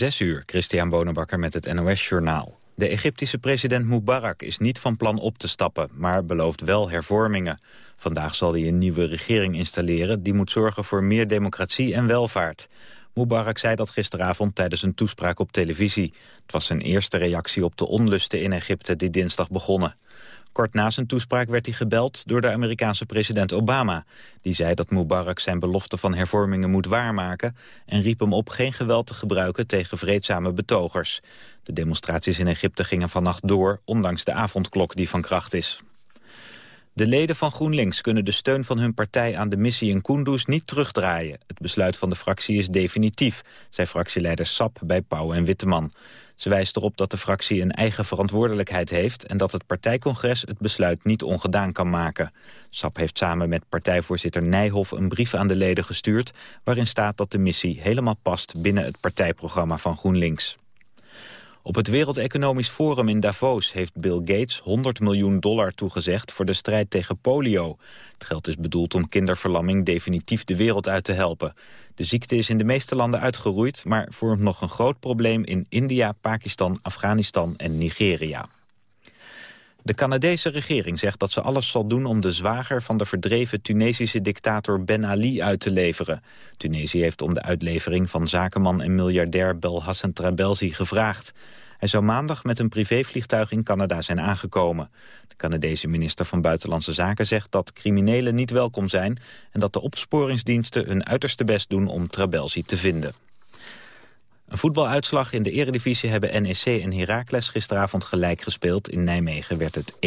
Zes uur, Christian Bonenbakker met het NOS Journaal. De Egyptische president Mubarak is niet van plan op te stappen, maar belooft wel hervormingen. Vandaag zal hij een nieuwe regering installeren die moet zorgen voor meer democratie en welvaart. Mubarak zei dat gisteravond tijdens een toespraak op televisie. Het was zijn eerste reactie op de onlusten in Egypte die dinsdag begonnen. Kort na zijn toespraak werd hij gebeld door de Amerikaanse president Obama. Die zei dat Mubarak zijn belofte van hervormingen moet waarmaken... en riep hem op geen geweld te gebruiken tegen vreedzame betogers. De demonstraties in Egypte gingen vannacht door, ondanks de avondklok die van kracht is. De leden van GroenLinks kunnen de steun van hun partij aan de missie in Kunduz niet terugdraaien. Het besluit van de fractie is definitief, zei fractieleider Sap bij Pauw en Witteman. Ze wijst erop dat de fractie een eigen verantwoordelijkheid heeft... en dat het partijcongres het besluit niet ongedaan kan maken. SAP heeft samen met partijvoorzitter Nijhoff een brief aan de leden gestuurd... waarin staat dat de missie helemaal past binnen het partijprogramma van GroenLinks. Op het Wereld Economisch Forum in Davos heeft Bill Gates 100 miljoen dollar toegezegd voor de strijd tegen polio. Het geld is bedoeld om kinderverlamming definitief de wereld uit te helpen. De ziekte is in de meeste landen uitgeroeid, maar vormt nog een groot probleem in India, Pakistan, Afghanistan en Nigeria. De Canadese regering zegt dat ze alles zal doen om de zwager van de verdreven Tunesische dictator Ben Ali uit te leveren. Tunesië heeft om de uitlevering van zakenman en miljardair Belhassan Trabelsi gevraagd. Hij zou maandag met een privévliegtuig in Canada zijn aangekomen. De Canadese minister van Buitenlandse Zaken zegt dat criminelen niet welkom zijn... en dat de opsporingsdiensten hun uiterste best doen om Trabelsi te vinden. Een voetbaluitslag in de eredivisie hebben NEC en Heracles gisteravond gelijk gespeeld. In Nijmegen werd het 1-1.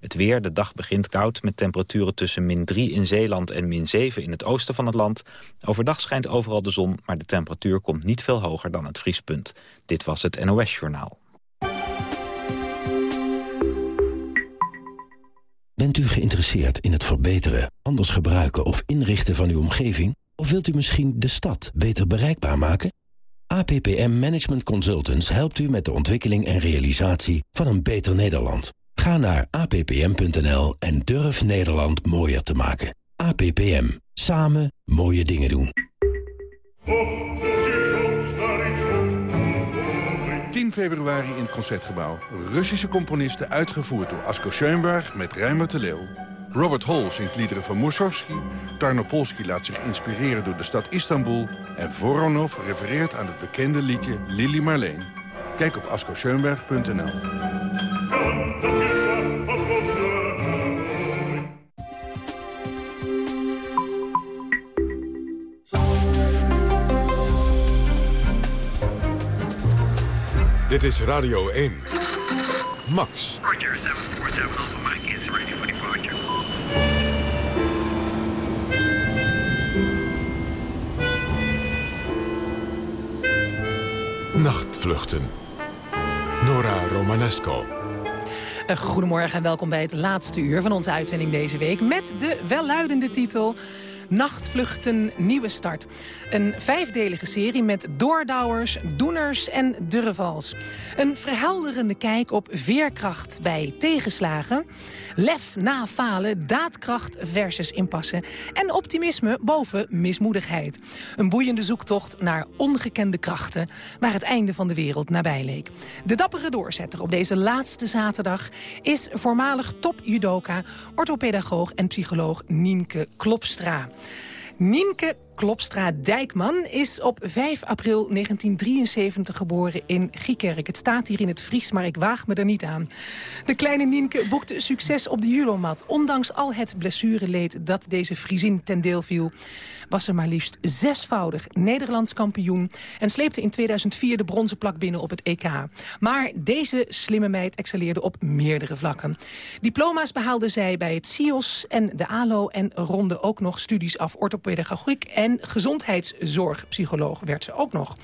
Het weer, de dag begint koud met temperaturen tussen min 3 in Zeeland en min 7 in het oosten van het land. Overdag schijnt overal de zon, maar de temperatuur komt niet veel hoger dan het vriespunt. Dit was het NOS Journaal. Bent u geïnteresseerd in het verbeteren, anders gebruiken of inrichten van uw omgeving? Of wilt u misschien de stad beter bereikbaar maken? APPM Management Consultants helpt u met de ontwikkeling en realisatie van een beter Nederland. Ga naar appm.nl en durf Nederland mooier te maken. APPM. Samen mooie dingen doen. 10 februari in het Concertgebouw. Russische componisten uitgevoerd door Asko Schoenberg met Rijmer de Leeuw. Robert Hall zingt liederen van Mussorgsky. Tarnopolsky laat zich inspireren door de stad Istanbul. En Voronov refereert aan het bekende liedje Lili Marleen. Kijk op askoschoenberg.nl. Dit is Radio 1. Max. Roger, 747 Nachtvluchten. Nora Romanesco. Goedemorgen en welkom bij het laatste uur van onze uitzending deze week... met de welluidende titel Nachtvluchten Nieuwe Start. Een vijfdelige serie met doordouwers, doeners en durvals. Een verhelderende kijk op veerkracht bij tegenslagen... lef na falen, daadkracht versus impasse... en optimisme boven mismoedigheid. Een boeiende zoektocht naar ongekende krachten... waar het einde van de wereld nabij leek. De dappere doorzetter op deze laatste zaterdag... is voormalig top-judoka, orthopedagoog en psycholoog Nienke Klopstra. Nienke Klopstra-Dijkman is op 5 april 1973 geboren in Giekerk. Het staat hier in het Fries, maar ik waag me er niet aan. De kleine Nienke boekte succes op de judomat. Ondanks al het blessureleed dat deze Friesin ten deel viel... was ze maar liefst zesvoudig Nederlands kampioen... en sleepte in 2004 de bronzen plak binnen op het EK. Maar deze slimme meid excelleerde op meerdere vlakken. Diploma's behaalde zij bij het CIOS en de ALO... en ronde ook nog studies af orthopedagogiek en gezondheidszorgpsycholoog werd ze ook nog.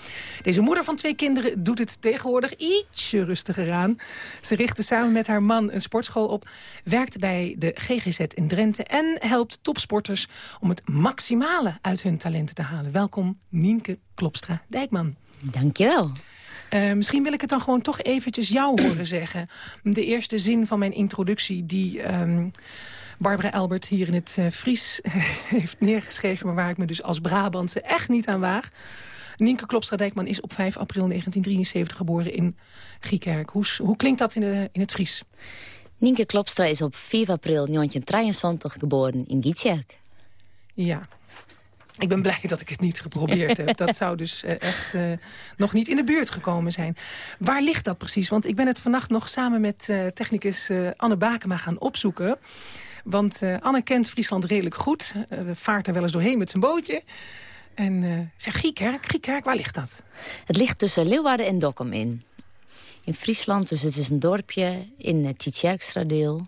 Deze moeder van twee kinderen doet het tegenwoordig ietsje rustiger aan. Ze richtte samen met haar man een sportschool op, werkte bij de GGZ in Drenthe... en helpt topsporters om het maximale uit hun talenten te halen. Welkom, Nienke Klopstra-Dijkman. Dankjewel. Uh, misschien wil ik het dan gewoon toch eventjes jou horen zeggen. De eerste zin van mijn introductie die... Um, Barbara Albert hier in het uh, Fries heeft neergeschreven... maar waar ik me dus als Brabantse echt niet aan waag. Nienke Klopstra-Dijkman is op 5 april 1973 geboren in Giekerk. Hoe, hoe klinkt dat in, de, in het Fries? Nienke Klopstra is op 4 april 1973 geboren in Gietjerk. Ja, ik ben blij dat ik het niet geprobeerd heb. Dat zou dus uh, echt uh, nog niet in de buurt gekomen zijn. Waar ligt dat precies? Want ik ben het vannacht nog samen met uh, technicus Anne Bakema gaan opzoeken. Want Anne kent Friesland redelijk goed. vaart er wel eens doorheen met zijn bootje. En zeg, Giekerk, Giekerk, waar ligt dat? Het ligt tussen Leeuwarden en Dokkum in in Friesland. Dus het is een dorpje in het Tietjerkstradeel.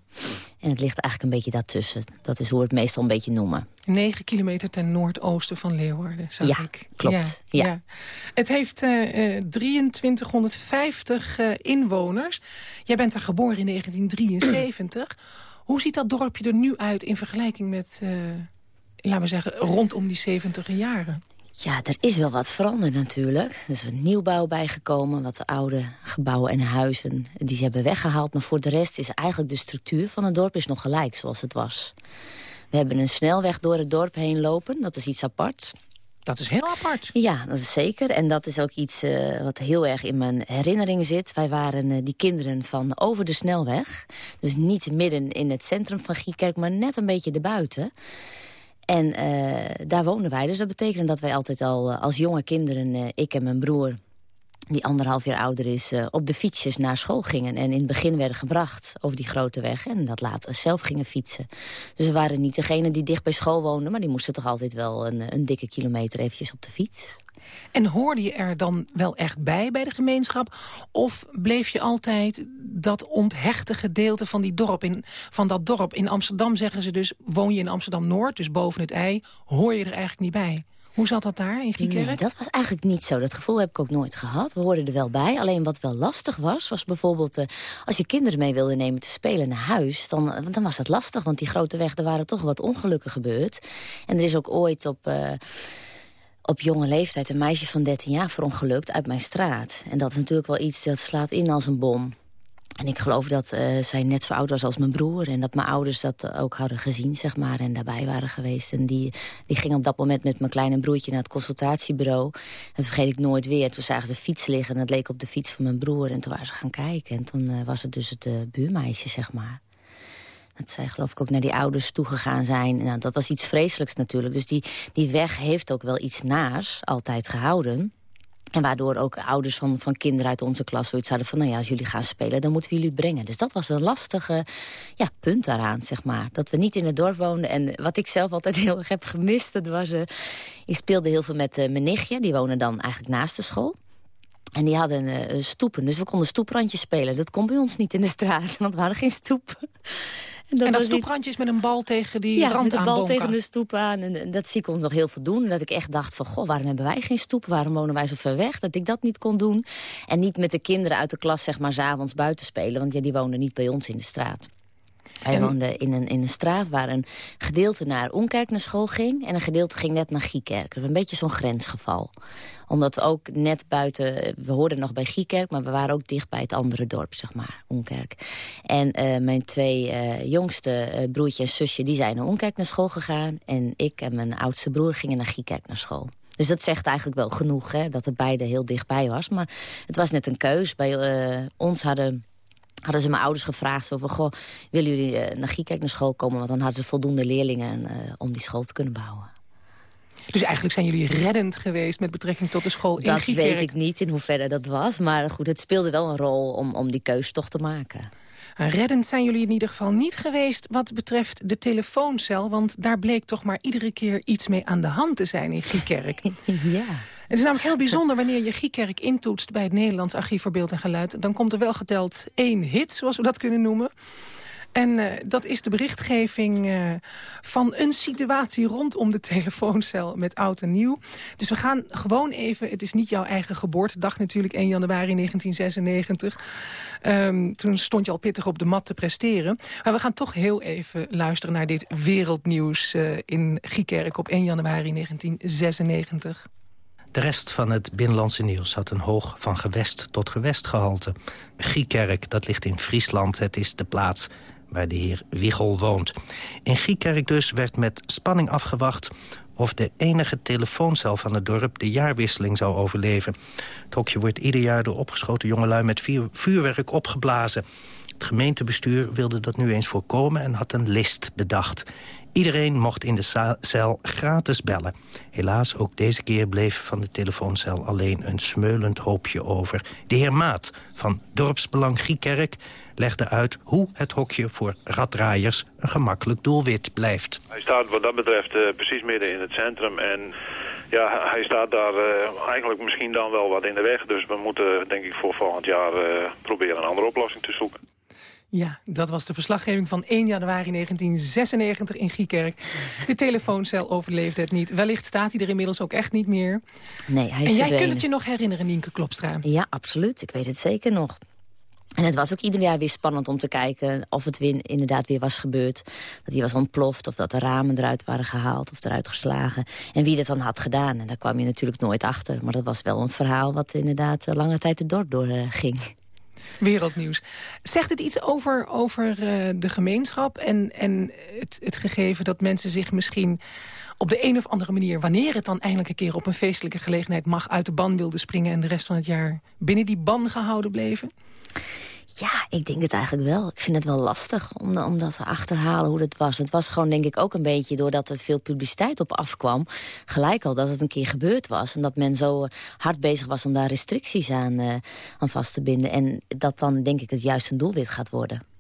En het ligt eigenlijk een beetje daartussen. Dat is hoe we het meestal een beetje noemen. 9 kilometer ten noordoosten van Leeuwarden, zag ja, ik. Klopt, ja, ja. Het heeft uh, 2350 uh, inwoners. Jij bent er geboren in 1973. Hoe ziet dat dorpje er nu uit in vergelijking met... Uh, laten we zeggen, rondom die 70 jaren? Ja, er is wel wat veranderd natuurlijk. Er is wat nieuwbouw bijgekomen, wat oude gebouwen en huizen. Die ze hebben weggehaald, maar voor de rest is eigenlijk de structuur van het dorp is nog gelijk zoals het was. We hebben een snelweg door het dorp heen lopen, dat is iets apart. Dat is heel apart. Ja, dat is zeker. En dat is ook iets uh, wat heel erg in mijn herinnering zit. Wij waren uh, die kinderen van over de snelweg. Dus niet midden in het centrum van Giekerk, maar net een beetje erbuiten. En uh, daar wonen wij. Dus dat betekent dat wij altijd al als jonge kinderen, ik en mijn broer die anderhalf jaar ouder is, op de fietsjes naar school gingen. En in het begin werden gebracht over die grote weg. En dat later zelf gingen fietsen. Dus we waren niet degene die dicht bij school woonden... maar die moesten toch altijd wel een, een dikke kilometer eventjes op de fiets. En hoorde je er dan wel echt bij, bij de gemeenschap? Of bleef je altijd dat onthechte gedeelte van, die dorp in, van dat dorp? In Amsterdam zeggen ze dus, woon je in Amsterdam-Noord, dus boven het ei... hoor je er eigenlijk niet bij. Hoe zat dat daar in Giekerk? Nee, dat was eigenlijk niet zo. Dat gevoel heb ik ook nooit gehad. We hoorden er wel bij. Alleen wat wel lastig was, was bijvoorbeeld... Uh, als je kinderen mee wilde nemen te spelen naar huis... Dan, dan was dat lastig, want die grote weg, er waren toch wat ongelukken gebeurd. En er is ook ooit op... Uh, op jonge leeftijd een meisje van 13 jaar verongelukt uit mijn straat. En dat is natuurlijk wel iets dat slaat in als een bom. En ik geloof dat uh, zij net zo oud was als mijn broer. En dat mijn ouders dat ook hadden gezien, zeg maar. En daarbij waren geweest. En die, die gingen op dat moment met mijn kleine broertje naar het consultatiebureau. Dat vergeet ik nooit weer. Toen zagen ze de fiets liggen. En dat leek op de fiets van mijn broer. En toen waren ze gaan kijken. En toen uh, was het dus het buurmeisje, zeg maar. Dat zij geloof ik ook naar die ouders toegegaan zijn. Nou, dat was iets vreselijks natuurlijk. Dus die, die weg heeft ook wel iets naars altijd gehouden. En waardoor ook ouders van, van kinderen uit onze klas zoiets hadden van... nou ja, als jullie gaan spelen, dan moeten we jullie brengen. Dus dat was een lastige ja, punt daaraan, zeg maar. Dat we niet in het dorp woonden. En wat ik zelf altijd heel erg heb gemist, dat was... Uh, ik speelde heel veel met uh, mijn nichtje, die woonde dan eigenlijk naast de school. En die hadden uh, stoepen, dus we konden stoeprandjes spelen. Dat kon bij ons niet in de straat, want we hadden geen stoep. En dat, en dat stoeprandje is met een bal tegen die ja, rand met een bal tegen de stoep aan. En, dat zie ik ons nog heel veel doen. Dat ik echt dacht van, goh, waarom hebben wij geen stoep? Waarom wonen wij zo ver weg? Dat ik dat niet kon doen. En niet met de kinderen uit de klas, zeg maar, s'avonds buiten spelen. Want ja, die woonden niet bij ons in de straat. Wij woonden in een, in een straat waar een gedeelte naar Onkerk naar school ging... en een gedeelte ging net naar Giekerk. Een beetje zo'n grensgeval. Omdat ook net buiten... We hoorden nog bij Giekerk, maar we waren ook dicht bij het andere dorp, zeg maar, Onkerk. En uh, mijn twee uh, jongste uh, broertje en zusje, die zijn naar Onkerk naar school gegaan. En ik en mijn oudste broer gingen naar Giekerk naar school. Dus dat zegt eigenlijk wel genoeg, hè, dat het beide heel dichtbij was. Maar het was net een keus. Bij ons hadden hadden ze mijn ouders gevraagd zo van... Goh, willen jullie uh, naar Giekijk naar school komen? Want dan hadden ze voldoende leerlingen uh, om die school te kunnen bouwen. Dus eigenlijk zijn jullie reddend geweest met betrekking tot de school in Dat weet ik niet in hoeverre dat was. Maar goed, het speelde wel een rol om, om die keus toch te maken. Reddend zijn jullie in ieder geval niet geweest wat betreft de telefooncel. Want daar bleek toch maar iedere keer iets mee aan de hand te zijn in Giekerk. ja. Het is namelijk heel bijzonder wanneer je Giekerk intoetst... bij het Nederlands Archief voor Beeld en Geluid. Dan komt er wel geteld één hit, zoals we dat kunnen noemen. En uh, dat is de berichtgeving uh, van een situatie rondom de telefooncel met oud en nieuw. Dus we gaan gewoon even, het is niet jouw eigen geboortedag natuurlijk, 1 januari 1996. Um, toen stond je al pittig op de mat te presteren. Maar we gaan toch heel even luisteren naar dit wereldnieuws uh, in Giekerk op 1 januari 1996. De rest van het binnenlandse nieuws had een hoog van gewest tot gewest gehalte. Giekerk, dat ligt in Friesland, het is de plaats waar de heer Wiegel woont. In Giekerk dus werd met spanning afgewacht of de enige telefooncel van het dorp de jaarwisseling zou overleven. Het hokje wordt ieder jaar door opgeschoten jongelui met vuurwerk opgeblazen. Het gemeentebestuur wilde dat nu eens voorkomen en had een list bedacht. Iedereen mocht in de cel gratis bellen. Helaas, ook deze keer bleef van de telefooncel alleen een smeulend hoopje over. De heer Maat van Dorpsbelang Giekerk legde uit hoe het hokje voor raddraaiers een gemakkelijk doelwit blijft. Hij staat wat dat betreft uh, precies midden in het centrum en ja, hij staat daar uh, eigenlijk misschien dan wel wat in de weg. Dus we moeten denk ik voor volgend jaar uh, proberen een andere oplossing te zoeken. Ja, dat was de verslaggeving van 1 januari 1996 in Giekerk. De telefooncel overleefde het niet. Wellicht staat hij er inmiddels ook echt niet meer. Nee, hij is En jij verdwenen. kunt het je nog herinneren, Nienke Klopstra? Ja, absoluut. Ik weet het zeker nog. En het was ook ieder jaar weer spannend om te kijken of het weer, inderdaad weer was gebeurd. Dat hij was ontploft of dat de ramen eruit waren gehaald of eruit geslagen. En wie dat dan had gedaan. En daar kwam je natuurlijk nooit achter. Maar dat was wel een verhaal wat inderdaad eh, lange tijd het dorp door uh, ging. Wereldnieuws. Zegt het iets over, over uh, de gemeenschap en, en het, het gegeven dat mensen zich misschien op de een of andere manier... wanneer het dan eindelijk een keer op een feestelijke gelegenheid mag... uit de ban wilden springen en de rest van het jaar binnen die ban gehouden bleven? Ja, ik denk het eigenlijk wel. Ik vind het wel lastig om, om dat te achterhalen hoe dat was. Het was gewoon denk ik ook een beetje doordat er veel publiciteit op afkwam... gelijk al dat het een keer gebeurd was. En dat men zo hard bezig was om daar restricties aan, uh, aan vast te binden. En dat dan denk ik het juist een doelwit gaat worden.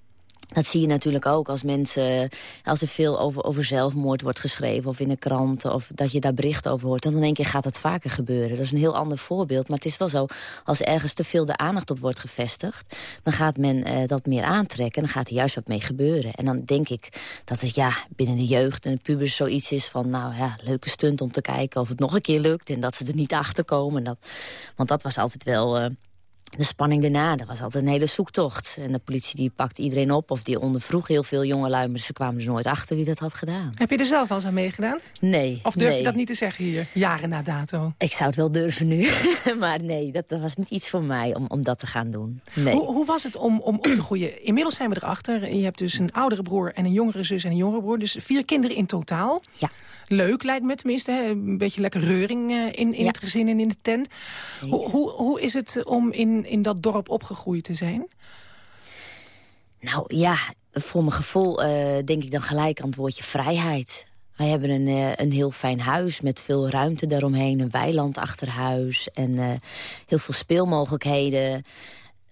Dat zie je natuurlijk ook als mensen, als er veel over, over zelfmoord wordt geschreven... of in de kranten, of dat je daar bericht over hoort... dan in één keer gaat het vaker gebeuren. Dat is een heel ander voorbeeld, maar het is wel zo... als ergens te veel de aandacht op wordt gevestigd... dan gaat men uh, dat meer aantrekken en dan gaat er juist wat mee gebeuren. En dan denk ik dat het ja, binnen de jeugd en de pubers zoiets is van... nou ja, leuke stunt om te kijken of het nog een keer lukt... en dat ze er niet achter komen. Dat, want dat was altijd wel... Uh, de spanning daarna, dat was altijd een hele zoektocht. En de politie die pakte iedereen op of die ondervroeg heel veel jongelui... maar ze kwamen er nooit achter wie dat had gedaan. Heb je er zelf al eens aan meegedaan? Nee. Of durf nee. je dat niet te zeggen hier, jaren na dato? Ik zou het wel durven nu, maar nee, dat, dat, was niet iets voor mij om, om dat te gaan doen. Nee. Hoe, hoe was het om, om op te groeien? Inmiddels zijn we erachter. Je hebt dus een oudere broer en een jongere zus en een jongere broer. Dus vier kinderen in totaal. Ja. Leuk, lijkt me tenminste. Hè? Een beetje lekker reuring uh, in, in ja. het gezin en in de tent. Hoe, hoe, hoe is het om in, in dat dorp opgegroeid te zijn? Nou ja, voor mijn gevoel uh, denk ik dan gelijk aan het woordje vrijheid. Wij hebben een, uh, een heel fijn huis met veel ruimte daaromheen. Een weiland achter huis en uh, heel veel speelmogelijkheden.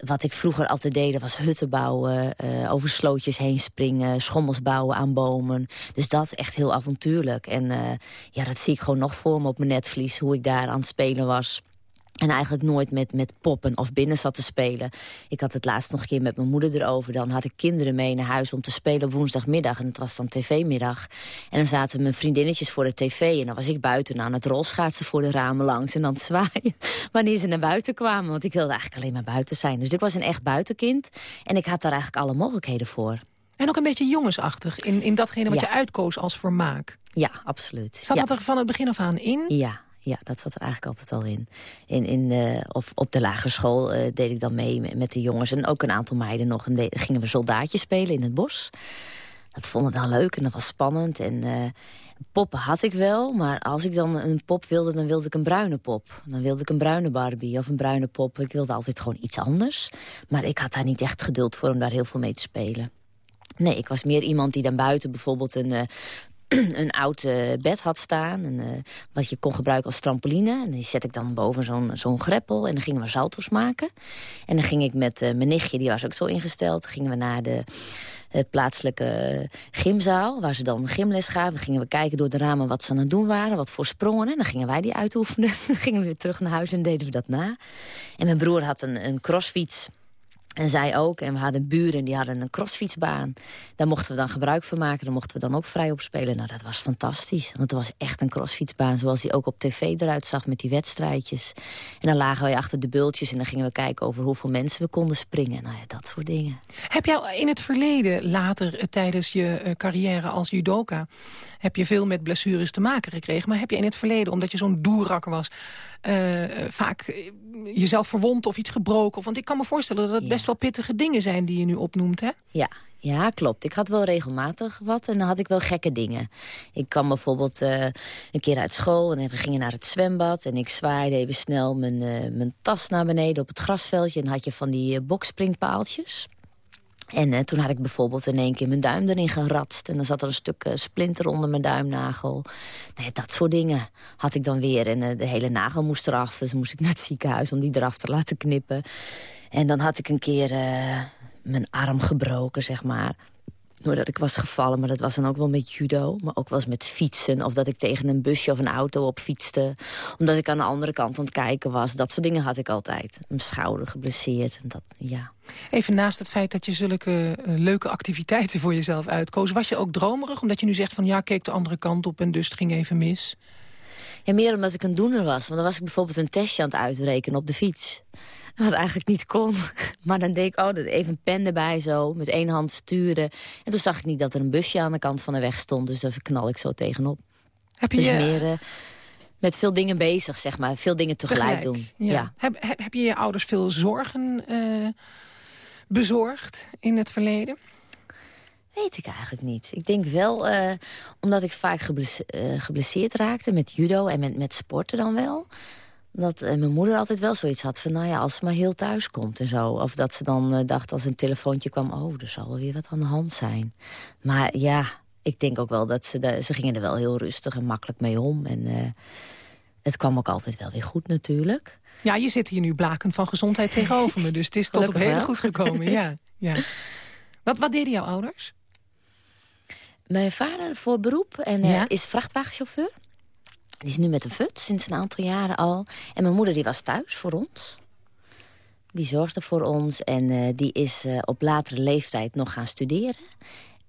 Wat ik vroeger altijd deed, was hutten bouwen, uh, over slootjes heen springen, schommels bouwen aan bomen. Dus dat echt heel avontuurlijk. En uh, ja, dat zie ik gewoon nog voor me op mijn netvlies, hoe ik daar aan het spelen was. En eigenlijk nooit met, met poppen of binnen zat te spelen. Ik had het laatst nog een keer met mijn moeder erover. Dan had ik kinderen mee naar huis om te spelen op woensdagmiddag. En het was dan tv-middag. En dan zaten mijn vriendinnetjes voor de tv. En dan was ik buiten aan het rolschaatsen voor de ramen langs. En dan zwaaien wanneer ze naar buiten kwamen. Want ik wilde eigenlijk alleen maar buiten zijn. Dus ik was een echt buitenkind. En ik had daar eigenlijk alle mogelijkheden voor. En ook een beetje jongensachtig in, in datgene wat ja. je uitkoos als vermaak. Ja, absoluut. Zat ja. dat er van het begin af aan in? Ja, ja, dat zat er eigenlijk altijd al in. in, in uh, of op de lagere school uh, deed ik dan mee met de jongens. En ook een aantal meiden nog. En gingen we soldaatjes spelen in het bos. Dat vonden we dan leuk en dat was spannend. En uh, poppen had ik wel. Maar als ik dan een pop wilde, dan wilde ik een bruine pop. Dan wilde ik een bruine Barbie of een bruine pop. Ik wilde altijd gewoon iets anders. Maar ik had daar niet echt geduld voor om daar heel veel mee te spelen. Nee, ik was meer iemand die dan buiten bijvoorbeeld een, een oud uh, bed had staan. En, uh, wat je kon gebruiken als trampoline. En die zet ik dan boven zo'n zo'n greppel. En dan gingen we salto's maken. En dan ging ik met uh, mijn nichtje, die was ook zo ingesteld. gingen we naar de plaatselijke gymzaal. Waar ze dan gymles gaven. Gingen we kijken door de ramen wat ze aan het doen waren. Wat voor sprongen. En dan gingen wij die uitoefenen. dan gingen we weer terug naar huis en deden we dat na. En mijn broer had een, een crossfiets. En zij ook. En we hadden buren die hadden een crossfietsbaan. Daar mochten we dan gebruik van maken. Daar mochten we dan ook vrij op spelen. Nou, dat was fantastisch. Want het was echt een crossfietsbaan. Zoals die ook op tv eruit zag met die wedstrijdjes. En dan lagen wij achter de bultjes. En dan gingen we kijken over hoeveel mensen we konden springen. Nou ja, dat soort dingen. Heb jou in het verleden, later tijdens je carrière als judoka... heb je veel met blessures te maken gekregen. Maar heb je in het verleden, omdat je zo'n doerak was... eh, vaak eh, jezelf verwond of iets gebroken. Want ik kan me voorstellen dat het best wel pittige dingen zijn die je nu opnoemt, hè? Ja, ja, klopt. Ik had wel regelmatig wat en dan had ik wel gekke dingen. Ik kwam bijvoorbeeld uh, een keer uit school en we gingen naar het zwembad... en ik zwaaide even snel mijn, uh, mijn tas naar beneden op het grasveldje... en had je van die uh, bokspringpaaltjes. En toen had ik bijvoorbeeld in één keer mijn duim erin geratst... en dan zat er een stuk splinter onder mijn duimnagel. Nee, dat soort dingen had ik dan weer. En de hele nagel moest eraf, dus moest ik naar het ziekenhuis... om die eraf te laten knippen. En dan had ik een keer mijn arm gebroken, zeg maar. Doordat ik was gevallen, maar dat was dan ook wel met judo. Maar ook wel eens met fietsen. Of dat ik tegen een busje of een auto op fietste. Omdat ik aan de andere kant aan het kijken was. Dat soort dingen had ik altijd. Mijn schouder geblesseerd. En dat, ja. Even naast het feit dat je zulke uh, leuke activiteiten voor jezelf uitkoos... was je ook dromerig? Omdat je nu zegt van ja, keek de andere kant op en dus het ging even mis. Ja, meer omdat ik een doener was. Want dan was ik bijvoorbeeld een testje aan het uitrekenen op de fiets. Wat eigenlijk niet kon. Maar dan deed ik, oh, even een pen erbij zo, met één hand sturen. En toen zag ik niet dat er een busje aan de kant van de weg stond. Dus daar knal ik zo tegenop. Heb je dus je... meer uh, met veel dingen bezig, zeg maar. Veel dingen tegelijk, tegelijk doen. Ja. ja. Heb, heb, heb, je je ouders veel zorgen uh, bezorgd in het verleden? Weet ik eigenlijk niet. Ik denk wel, uh, omdat ik vaak geblesseerd, geblesseerd raakte met judo en met, met sporten dan wel dat uh, mijn moeder altijd wel zoiets had van... nou ja, als ze maar heel thuis komt en zo. Of dat ze dan uh, dacht als een telefoontje kwam... oh, er zal wel weer wat aan de hand zijn. Maar ja, ik denk ook wel dat ze... De, ze gingen er wel heel rustig en makkelijk mee om. En uh, het kwam ook altijd wel weer goed natuurlijk. Ja, je zit hier nu blakend van gezondheid tegenover me. Dus het is tot op heden goed gekomen. Ja, ja. Wat, wat deden jouw ouders? Mijn vader voor beroep en ja? is vrachtwagenchauffeur. Die is nu met een fut, sinds een aantal jaren al. En mijn moeder die was thuis voor ons. Die zorgde voor ons en uh, die is uh, op latere leeftijd nog gaan studeren.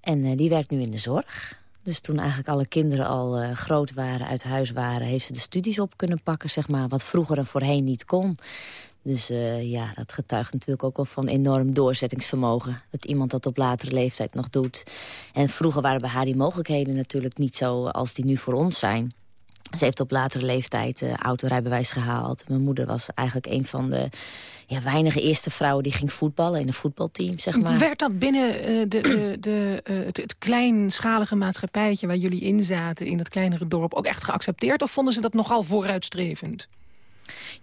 En uh, die werkt nu in de zorg. Dus toen eigenlijk alle kinderen al groot waren, uit huis waren... heeft ze de studies op kunnen pakken, zeg maar, wat vroeger en voorheen niet kon. Dus ja, dat getuigt natuurlijk ook wel van enorm doorzettingsvermogen. Dat iemand dat op latere leeftijd nog doet. En vroeger waren bij haar die mogelijkheden natuurlijk niet zo als die nu voor ons zijn. Ze heeft op latere leeftijd uh, autorijbewijs gehaald. Mijn moeder was eigenlijk een van de ja, weinige eerste vrouwen die ging voetballen in een voetbalteam, zeg maar. Werd dat binnen uh, de, de, uh, het, het kleinschalige maatschappijtje waar jullie in zaten, in dat kleinere dorp, ook echt geaccepteerd? Of vonden ze dat nogal vooruitstrevend?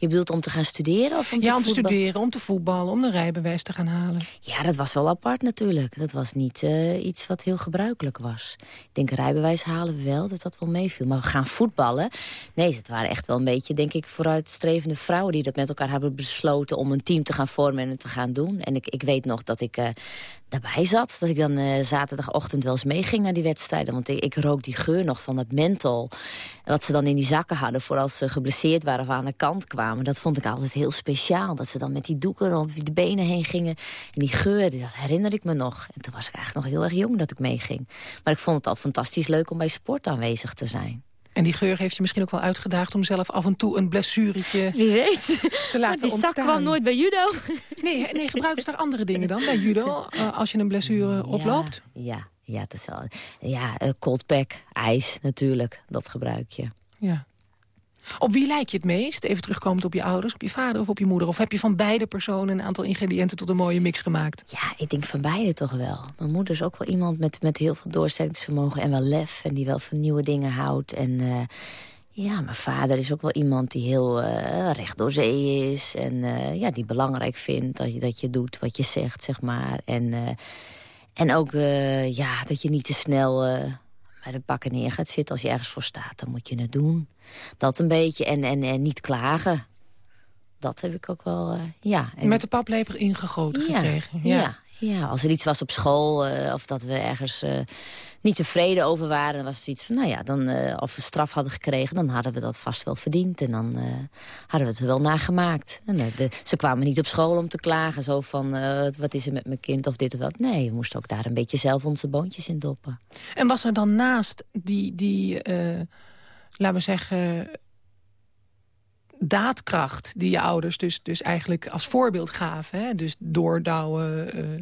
Je bedoelt om te gaan studeren? Of om ja, te om te studeren, om te voetballen, om een rijbewijs te gaan halen. Ja, dat was wel apart natuurlijk. Dat was niet uh, iets wat heel gebruikelijk was. Ik denk rijbewijs halen wel, dat dat wel meeviel. Maar we gaan voetballen? Nee, het waren echt wel een beetje, denk ik, vooruitstrevende vrouwen... die dat met elkaar hebben besloten om een team te gaan vormen en het te gaan doen. En ik, ik weet nog dat ik... Uh, daarbij zat. Dat ik dan uh, zaterdagochtend wel eens meeging naar die wedstrijden. Want ik, ik, rook die geur nog van dat menthol. Wat ze dan in die zakken hadden voor als ze geblesseerd waren of aan de kant kwamen. Dat vond ik altijd heel speciaal. Dat ze dan met die doeken over de benen heen gingen. En die geur, dat herinner ik me nog. En toen was ik eigenlijk nog heel erg jong dat ik meeging. Maar ik vond het al fantastisch leuk om bij sport aanwezig te zijn. En die geur heeft je misschien ook wel uitgedaagd... om zelf af en toe een blessuretje Wie weet. te laten maar die ontstaan. zak kwam nooit bij judo. Nee, nee gebruiken ze daar andere dingen dan bij judo... Uh, als je een blessure oploopt? Ja, ja, ja, dat is wel... Ja, uh, cold pack, ijs natuurlijk, dat gebruik je. Ja. Op wie lijk je het meest? Even terugkomend op je ouders, op je vader of op je moeder? Of heb je van beide personen een aantal ingrediënten tot een mooie mix gemaakt? Ja, ik denk van beide toch wel. Mijn moeder is ook wel iemand met, met heel veel doorzettingsvermogen en wel lef. En die wel van nieuwe dingen houdt. En uh, ja, mijn vader is ook wel iemand die heel uh, recht door zee is. En uh, ja, die belangrijk vindt dat je, dat je doet wat je zegt, zeg maar. En, en ook ja, dat je niet te snel bij de pakken neer gaat zitten. Als je ergens voor staat, dan moet je het doen. Dat een beetje. En, en, en niet klagen. Dat heb ik ook wel, uh, ja. En... Met de paplepel ingegoten ja, gekregen. Ja. ja. Ja, als er iets was op school uh, of dat we ergens uh, niet tevreden over waren... dan was het iets van, nou ja, dan, uh, of we straf hadden gekregen... dan hadden we dat vast wel verdiend en dan hadden we het wel nagemaakt. En, ze kwamen niet op school om te klagen, zo van... wat is er met mijn kind of dit of dat. Nee, we moesten ook daar een beetje zelf onze boontjes in doppen. En was er dan naast die... die laten we zeggen, daadkracht die je ouders dus, dus eigenlijk als voorbeeld gaven. Hè? Dus doordouwen, uh,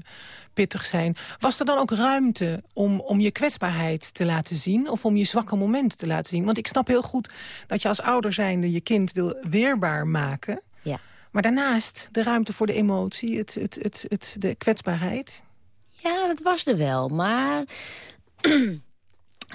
pittig zijn. Was er dan ook ruimte om, om je kwetsbaarheid te laten zien? Of om je zwakke moment te laten zien? Want ik snap heel goed dat je als ouder zijnde je kind wil weerbaar maken. Ja. Maar daarnaast de ruimte voor de emotie, het, het, het, het, de kwetsbaarheid. Ja, dat was er wel, maar...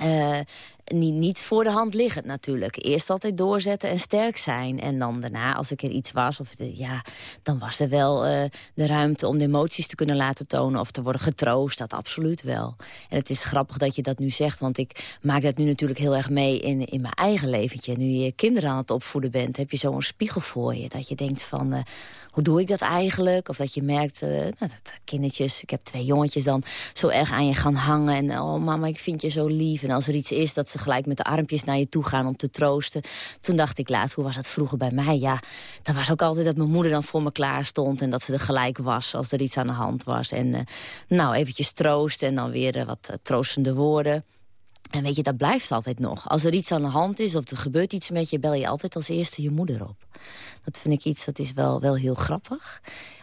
uh, niet, voor de hand liggend natuurlijk. Eerst altijd doorzetten en sterk zijn. En dan daarna, als ik er iets was, of ja, dan was er wel uh, de ruimte om de emoties te kunnen laten tonen of te worden getroost. Dat absoluut wel. En het is grappig dat je dat nu zegt, want ik maak dat nu natuurlijk heel erg mee in, in mijn eigen leventje. Nu je kinderen aan het opvoeden bent, heb je zo'n spiegel voor je. Dat je denkt van, uh, hoe doe ik dat eigenlijk? Of dat je merkt uh, nou, dat kindertjes, ik heb twee jongetjes dan, zo erg aan je gaan hangen. En oh mama, ik vind je zo lief. En als er iets is, dat ze gelijk met de armpjes naar je toe gaan om te troosten. Toen dacht ik laat, hoe was dat vroeger bij mij? Ja, dat was ook altijd dat mijn moeder dan voor me klaar stond... en dat ze er gelijk was als er iets aan de hand was. En uh, nou, eventjes troosten en dan weer uh, wat uh, troostende woorden... En weet je, dat blijft altijd nog. Als er iets aan de hand is of er gebeurt iets met je... bel je altijd als eerste je moeder op. Dat vind ik iets, dat is wel, wel heel grappig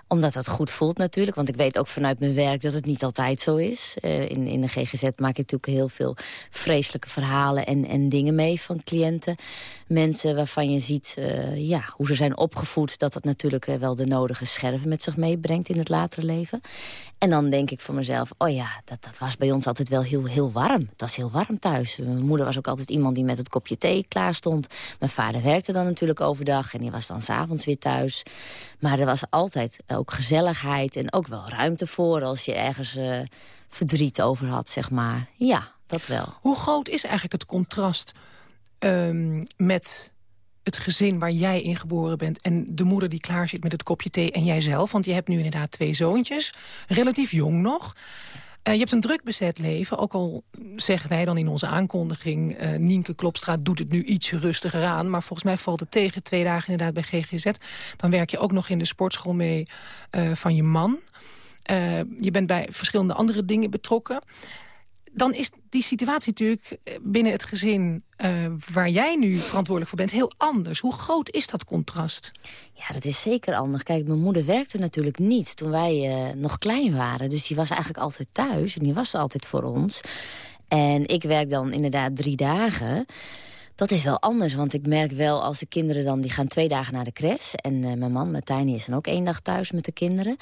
omdat dat goed voelt natuurlijk. Want ik weet ook vanuit mijn werk dat het niet altijd zo is. Uh, in, in de GGZ maak ik natuurlijk heel veel vreselijke verhalen en, en dingen mee van cliënten. Mensen waarvan je ziet uh, ja, hoe ze zijn opgevoed... dat dat natuurlijk uh, wel de nodige scherven met zich meebrengt in het latere leven. En dan denk ik voor mezelf, oh ja, dat, dat was bij ons altijd wel heel, heel warm. Het was heel warm thuis. Mijn moeder was ook altijd iemand die met het kopje thee klaar stond. Mijn vader werkte dan natuurlijk overdag en die was dan s'avonds weer thuis. Maar er was altijd ook gezelligheid en ook wel ruimte voor... als je ergens uh, verdriet over had, zeg maar. Ja, dat wel. Hoe groot is eigenlijk het contrast um, met het gezin waar jij in geboren bent... en de moeder die klaar zit met het kopje thee en jijzelf? Want je hebt nu inderdaad twee zoontjes, relatief jong nog... Uh, je hebt een druk bezet leven, ook al zeggen wij dan in onze aankondiging... Uh, Nienke Klopstra doet het nu iets rustiger aan... maar volgens mij valt het tegen twee dagen inderdaad bij GGZ. Dan werk je ook nog in de sportschool mee uh, van je man. je bent bij verschillende andere dingen betrokken dan is die situatie natuurlijk binnen het gezin... Uh, waar jij nu verantwoordelijk voor bent, heel anders. Hoe groot is dat contrast? Ja, dat is zeker anders. Kijk, mijn moeder werkte natuurlijk niet toen wij uh, nog klein waren. Dus die was eigenlijk altijd thuis en die was altijd voor ons. En ik werk dan inderdaad drie dagen... Dat is wel anders, want ik merk wel als de kinderen dan... die gaan twee dagen naar de crash. En mijn man, Martijn, is dan ook één dag thuis met de kinderen.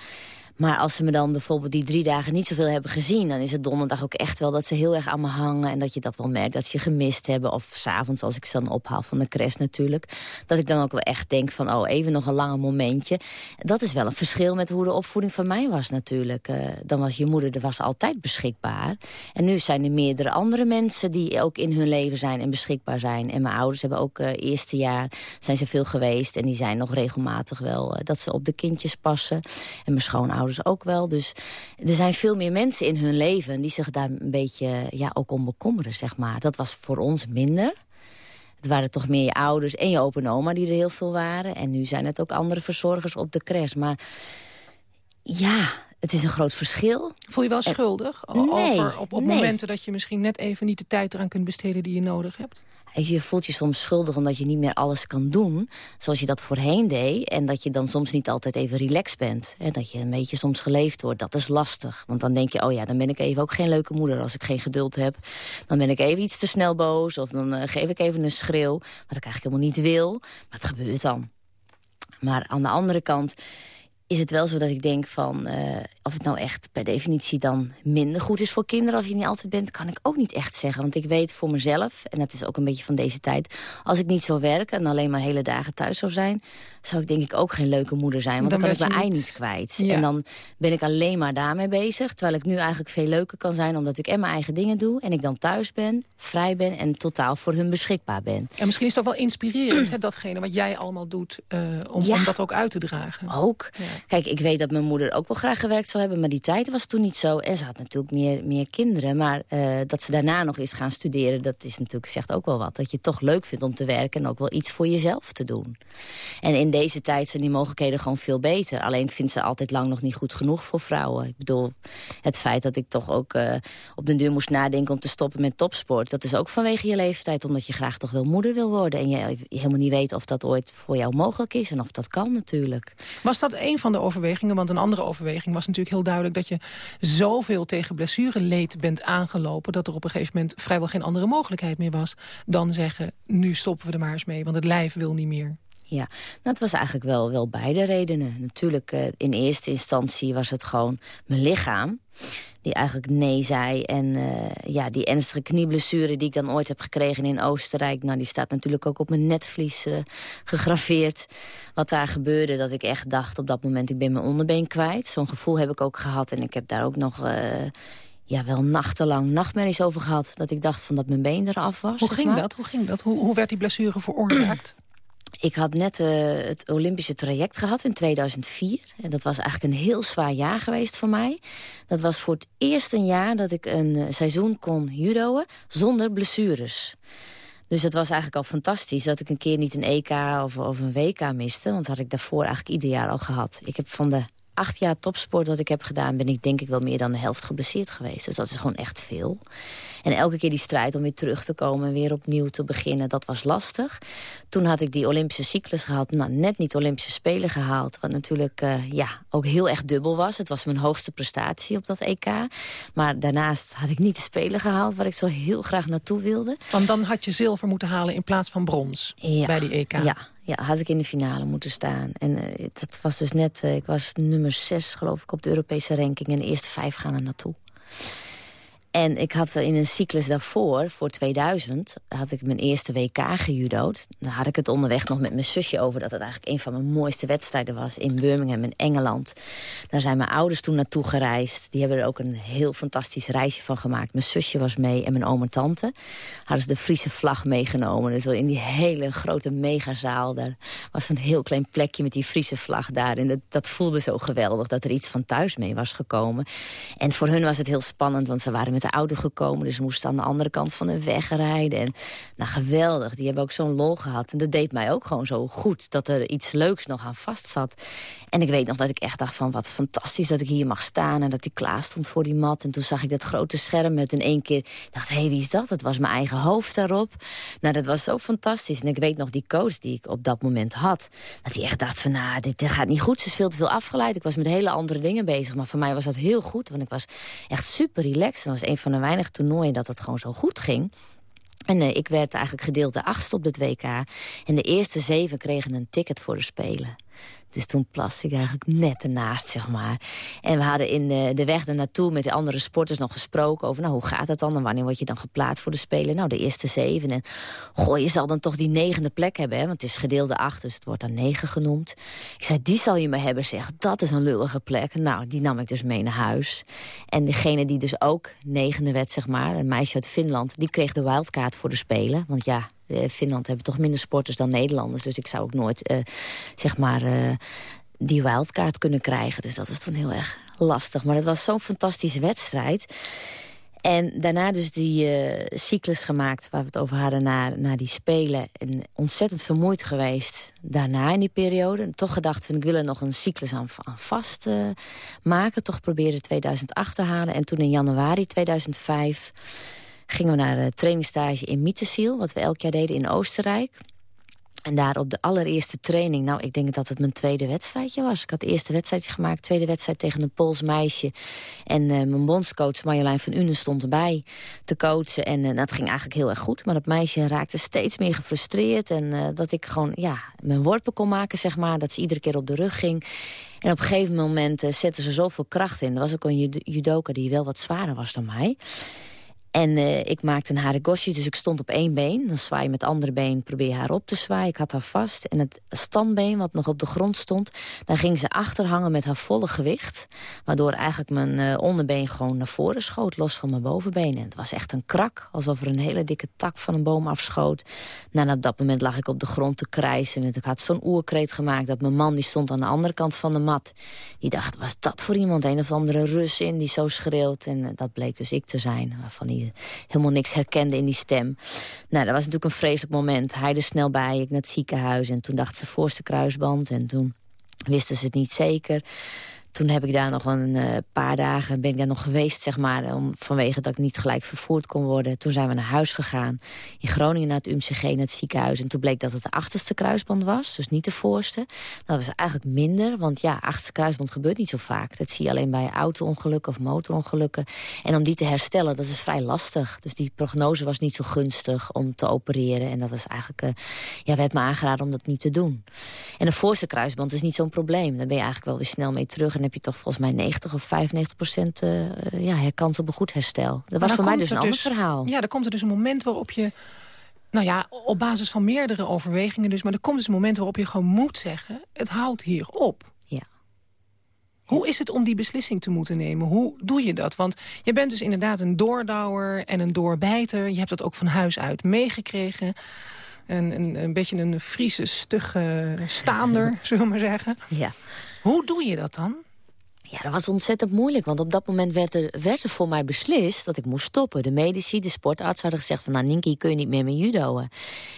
Maar als ze me dan bijvoorbeeld die drie dagen niet zoveel hebben gezien... dan is het donderdag ook echt wel dat ze heel erg aan me hangen... en dat je dat wel merkt, dat ze je gemist hebben. Of s'avonds als ik ze dan ophaal van de crash natuurlijk. Dat ik dan ook wel echt denk van, oh, even nog een lange momentje. Dat is wel een verschil met hoe de opvoeding van mij was natuurlijk. Uh, dan was je moeder, er was altijd beschikbaar. En nu zijn er meerdere andere mensen die ook in hun leven zijn en beschikbaar zijn. En mijn ouders hebben ook uh, eerste jaar zijn ze veel geweest... en die zijn nog regelmatig wel uh, dat ze op de kindjes passen. En mijn schoonouders ook wel. Dus er zijn veel meer mensen in hun leven... die zich daar een beetje ja, ook om bekommeren, zeg maar. Dat was voor ons minder. Het waren toch meer je ouders en je opa en oma die er heel veel waren. En nu zijn het ook andere verzorgers op de crash. Maar ja, het is een groot verschil. Voel je wel schuldig? Nee, over, op, op nee. momenten dat je misschien net even niet de tijd eraan kunt besteden die je nodig hebt? Je voelt je soms schuldig omdat je niet meer alles kan doen zoals je dat voorheen deed. En dat je dan soms niet altijd even relaxed bent. En dat je een beetje soms geleefd wordt. Dat is lastig. Want dan denk je, oh ja, dan ben ik even ook geen leuke moeder als ik geen geduld heb. Dan ben ik even iets te snel boos. Of dan uh, geef ik even een schreeuw. Wat ik eigenlijk helemaal niet wil. Maar het gebeurt dan. Maar aan de andere kant is het wel zo dat ik denk van... Uh, of het nou echt per definitie dan minder goed is voor kinderen... als je niet altijd bent, kan ik ook niet echt zeggen. Want ik weet voor mezelf, en dat is ook een beetje van deze tijd... als ik niet zou werken en alleen maar hele dagen thuis zou zijn... zou ik denk ik ook geen leuke moeder zijn. Want dan, dan kan ik mijn ei niet kwijt. Ja. En dan ben ik alleen maar daarmee bezig. Terwijl ik nu eigenlijk veel leuker kan zijn... omdat ik en mijn eigen dingen doe... en ik dan thuis ben, vrij ben en totaal voor hun beschikbaar ben. En misschien is het ook wel inspirerend, hè, datgene wat jij allemaal doet... Uh, om, ja. om dat ook uit te dragen. Ook. Ja. Kijk, ik weet dat mijn moeder ook wel graag gewerkt zou hebben... maar die tijd was toen niet zo. En ze had natuurlijk meer, meer kinderen. Maar uh, dat ze daarna nog eens gaan studeren... dat is natuurlijk, zegt ook wel wat. Dat je het toch leuk vindt om te werken... en ook wel iets voor jezelf te doen. En in deze tijd zijn die mogelijkheden gewoon veel beter. Alleen ik vind ze altijd lang nog niet goed genoeg voor vrouwen. Ik bedoel, het feit dat ik toch ook uh, op den duur moest nadenken... om te stoppen met topsport... dat is ook vanwege je leeftijd... omdat je graag toch wel moeder wil worden... en je helemaal niet weet of dat ooit voor jou mogelijk is... en of dat kan natuurlijk. Was dat een van de overwegingen? Want een andere overweging was natuurlijk heel duidelijk... dat je zoveel tegen blessureleed bent aangelopen... dat er op een gegeven moment vrijwel geen andere mogelijkheid meer was... dan zeggen, nu stoppen we er maar eens mee, want het lijf wil niet meer. Ja, nou, het was eigenlijk wel, wel beide redenen. Natuurlijk, uh, in eerste instantie was het gewoon mijn lichaam die eigenlijk nee zei. En uh, ja, die ernstige knieblessure die ik dan ooit heb gekregen in Oostenrijk... Nou, die staat natuurlijk ook op mijn netvlies uh, gegraveerd. Wat daar gebeurde, dat ik echt dacht op dat moment... ik ben mijn onderbeen kwijt. Zo'n gevoel heb ik ook gehad. En ik heb daar ook nog... Uh, ja, wel nachtenlang nachtmerries over gehad. Dat ik dacht van dat mijn been eraf was. Hoe ging dat? Hoe ging dat? Hoe, hoe werd die blessure veroorzaakt? Ik had net uh, het Olympische traject gehad in 2004. En dat was eigenlijk een heel zwaar jaar geweest voor mij. Dat was voor het eerst een jaar dat ik een uh, seizoen kon judoën zonder blessures. Dus dat was eigenlijk al fantastisch dat ik een keer niet een EK of, of een WK miste. Want dat had ik daarvoor eigenlijk ieder jaar al gehad. Ik heb van de acht jaar topsport dat ik heb gedaan... ben ik denk ik wel meer dan de helft geblesseerd geweest. Dus dat is gewoon echt veel. En elke keer die strijd om weer terug te komen en weer opnieuw te beginnen, dat was lastig. Toen had ik die Olympische cyclus gehad, nou, net niet Olympische Spelen gehaald. Wat natuurlijk uh, ja, ook heel erg dubbel was. Het was mijn hoogste prestatie op dat EK. Maar daarnaast had ik niet de Spelen gehaald waar ik zo heel graag naartoe wilde. Want dan had je zilver moeten halen in plaats van brons ja, bij die EK. Ja, ja, had ik in de finale moeten staan. En uh, dat was dus net, uh, ik was nummer zes geloof ik op de Europese ranking. En de eerste vijf gaan er naartoe. En ik had in een cyclus daarvoor, voor 2000, had ik mijn eerste WK gejudood. Dan had ik het onderweg nog met mijn zusje over... dat het eigenlijk een van mijn mooiste wedstrijden was in Birmingham in Engeland. Daar zijn mijn ouders toen naartoe gereisd. Die hebben er ook een heel fantastisch reisje van gemaakt. Mijn zusje was mee en mijn oom en tante. Hadden ze de Friese vlag meegenomen. Dus in die hele grote megazaal, daar was een heel klein plekje met die Friese vlag daar. En dat, dat voelde zo geweldig, dat er iets van thuis mee was gekomen. En voor hun was het heel spannend, want ze waren met de gekomen. Dus moesten aan de andere kant van de weg rijden. En nou, geweldig. Die hebben ook zo'n lol gehad. En dat deed mij ook gewoon zo goed. Dat er iets leuks nog aan vast zat. En ik weet nog dat ik echt dacht van wat fantastisch dat ik hier mag staan. En dat ik klaar stond voor die mat. En toen zag ik dat grote scherm met in één keer... dacht, hé, hey, wie is dat? Dat was mijn eigen hoofd daarop. Nou, dat was zo fantastisch. En ik weet nog die coach die ik op dat moment had. Dat hij echt dacht van, nou, dit, dit gaat niet goed. Ze is veel te veel afgeleid. Ik was met hele andere dingen bezig. Maar voor mij was dat heel goed. Want ik was echt super relaxed. En dat was een van de weinige toernooien dat het gewoon zo goed ging. En uh, ik werd eigenlijk gedeeld de achtste op het WK. En de eerste zeven kregen een ticket voor de Spelen. Dus toen plaste ik eigenlijk net ernaast, zeg maar. En we hadden in de, de weg ernaartoe met de andere sporters nog gesproken... over nou, hoe gaat het dan en wanneer word je dan geplaatst voor de Spelen? Nou, de eerste zeven. En goh, je zal dan toch die negende plek hebben, hè? want het is gedeelde acht, dus het wordt dan negen genoemd. Ik zei, die zal je me hebben, zeg. Dat is een lullige plek. Nou, die nam ik dus mee naar huis. En degene die dus ook negende werd, zeg maar, een meisje uit Finland... die kreeg de wildcard voor de Spelen. Want ja, Finland hebben toch minder sporters dan Nederlanders. Dus ik zou ook nooit, uh, zeg maar, uh, die wildkaart kunnen krijgen. Dus dat was toen heel erg lastig. Maar het was zo'n fantastische wedstrijd. En daarna dus die cyclus gemaakt waar we het over hadden naar, naar die Spelen. En ontzettend vermoeid geweest daarna in die periode. En toch gedacht van ik nog een cyclus aan, aan vast maken. Toch proberen 2008 te halen. En toen in januari 2005 gingen we naar de trainingstage in Mietesiel... wat we elk jaar deden in Oostenrijk. En daar op de allereerste training, nou, ik denk dat het mijn tweede wedstrijdje was. Ik had de eerste wedstrijdje gemaakt, tweede wedstrijd tegen een Pools meisje. En uh, mijn bondscoach Marjolein van Unen stond erbij te coachen. En uh, dat ging eigenlijk heel erg goed. Maar dat meisje raakte steeds meer gefrustreerd. En uh, dat ik gewoon, ja, mijn worpen kon maken, zeg maar. Dat ze iedere keer op de rug ging. En op een gegeven moment zette ze zoveel kracht in. Er was ook een judoka die wel wat zwaarder was dan mij. En uh, ik maakte een haregosje, dus ik stond op één been. Dan zwaai je met andere been, probeer haar op te zwaaien. Ik had haar vast. En het standbeen, wat nog op de grond stond... daar ging ze achter hangen met haar volle gewicht. Waardoor eigenlijk mijn uh, onderbeen gewoon naar voren schoot... los van mijn bovenbeen. En het was echt een krak, alsof er een hele dikke tak van een boom afschoot. Nou, op dat moment lag ik op de grond te krijsen. Ik had zo'n oerkreet gemaakt dat mijn man die stond aan de andere kant van de mat. Die dacht, was dat voor iemand? Een of andere Rus in die zo schreeuwt. En uh, dat bleek dus ik te zijn, waarvan helemaal niks herkende in die stem. Nou, dat was natuurlijk een vreselijk moment. Hij er snel bij, ik naar het ziekenhuis. En toen dacht ze voorste kruisband. En toen wisten ze het niet zeker toen heb ik daar nog een uh, paar dagen ben ik daar nog geweest, zeg maar, om, vanwege dat ik niet gelijk vervoerd kon worden. Toen zijn we naar huis gegaan. In Groningen naar het UMCG, naar het ziekenhuis. En toen bleek dat het de achterste kruisband was, dus niet de voorste. Dat was eigenlijk minder, want ja, achterste kruisband gebeurt niet zo vaak. Dat zie je alleen bij auto-ongelukken of motorongelukken. En om die te herstellen, dat is vrij lastig. Dus die prognose was niet zo gunstig om te opereren. En dat was eigenlijk, uh, ja, werd me aangeraden om dat niet te doen. En de voorste kruisband is niet zo'n probleem. Daar ben je eigenlijk wel weer snel mee terug heb je toch volgens mij 90 of 95 procent uh, ja, herkans op een goed herstel. Dat was voor mij dus een ander dus, verhaal. Ja, er komt er dus een moment waarop je... Nou ja, op basis van meerdere overwegingen dus... maar er komt dus een moment waarop je gewoon moet zeggen... het houdt hier op. Ja. Hoe is het om die beslissing te moeten nemen? Hoe doe je dat? Want je bent dus inderdaad een doordouwer en een doorbijter. Je hebt dat ook van huis uit meegekregen. Een, een, een beetje een Friese, stugge staander, zullen we maar zeggen. Ja. Hoe doe je dat dan? Ja, dat was ontzettend moeilijk, want op dat moment werd er, werd er voor mij beslist dat ik moest stoppen. De medici, de sportarts hadden gezegd van, nou Ninky, kun je niet meer met judoën.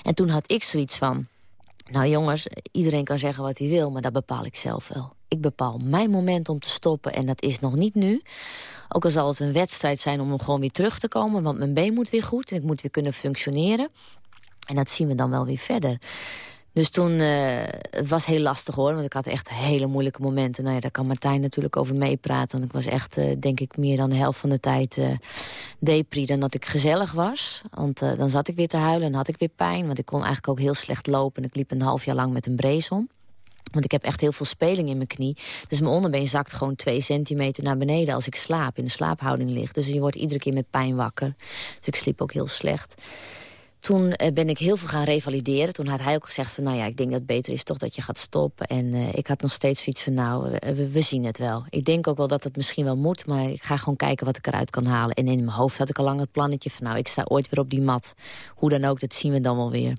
En toen had ik zoiets van, nou jongens, iedereen kan zeggen wat hij wil, maar dat bepaal ik zelf wel. Ik bepaal mijn moment om te stoppen en dat is nog niet nu. Ook al zal het een wedstrijd zijn om gewoon weer terug te komen, want mijn been moet weer goed en ik moet weer kunnen functioneren. En dat zien we dan wel weer verder. Dus toen, uh, het was heel lastig hoor, want ik had echt hele moeilijke momenten. Nou ja, daar kan Martijn natuurlijk over meepraten. Want ik was echt, uh, denk ik, meer dan de helft van de tijd uh, depri dan dat ik gezellig was. Want dan zat ik weer te huilen en had ik weer pijn. Want ik kon eigenlijk ook heel slecht lopen. Ik liep een half jaar lang met een brace om. Want ik heb echt heel veel speling in mijn knie. Dus mijn onderbeen zakt gewoon twee centimeter naar beneden als ik slaap, in de slaaphouding lig. Dus je wordt iedere keer met pijn wakker. Dus ik sliep ook heel slecht. Toen uh, ben ik heel veel gaan revalideren. Toen had hij ook gezegd van, nou ja, ik denk dat het beter is toch dat je gaat stoppen. En uh, ik had nog steeds zoiets van, nou, we, we, zien het wel. Ik denk ook wel dat het misschien wel moet, maar ik ga gewoon kijken wat ik eruit kan halen. En in mijn hoofd had ik al lang het plannetje van, nou, ik sta ooit weer op die mat. Hoe dan ook, dat zien we dan wel weer.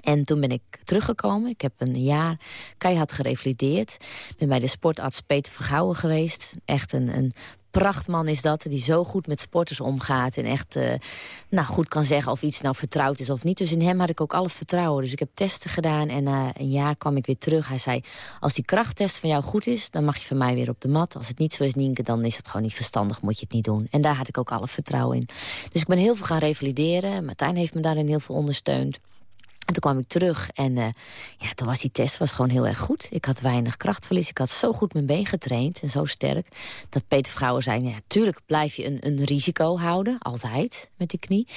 En toen ben ik teruggekomen. Ik heb een jaar keihard gerevalideerd. Ben bij de sportarts Peter Vergouwen geweest. Echt een, een prachtman is dat, die zo goed met sporters omgaat... en echt uh, nou, goed kan zeggen of iets nou vertrouwd is of niet. Dus in hem had ik ook alle vertrouwen. Dus ik heb testen gedaan en na een jaar kwam ik weer terug. Hij zei, als die krachttest van jou goed is, dan mag je van mij weer op de mat. Als het niet zo is, Nienke, dan is het gewoon niet verstandig, moet je het niet doen. En daar had ik ook alle vertrouwen in. Dus ik ben heel veel gaan revalideren. Martijn heeft me daarin heel veel ondersteund. En toen kwam ik terug en uh, ja, toen was die test was gewoon heel erg goed. Ik had weinig krachtverlies. Ik had zo goed mijn been getraind en zo sterk... dat Peter Vrouwen zei, ja, tuurlijk blijf je een, een risico houden. Altijd, met die knie.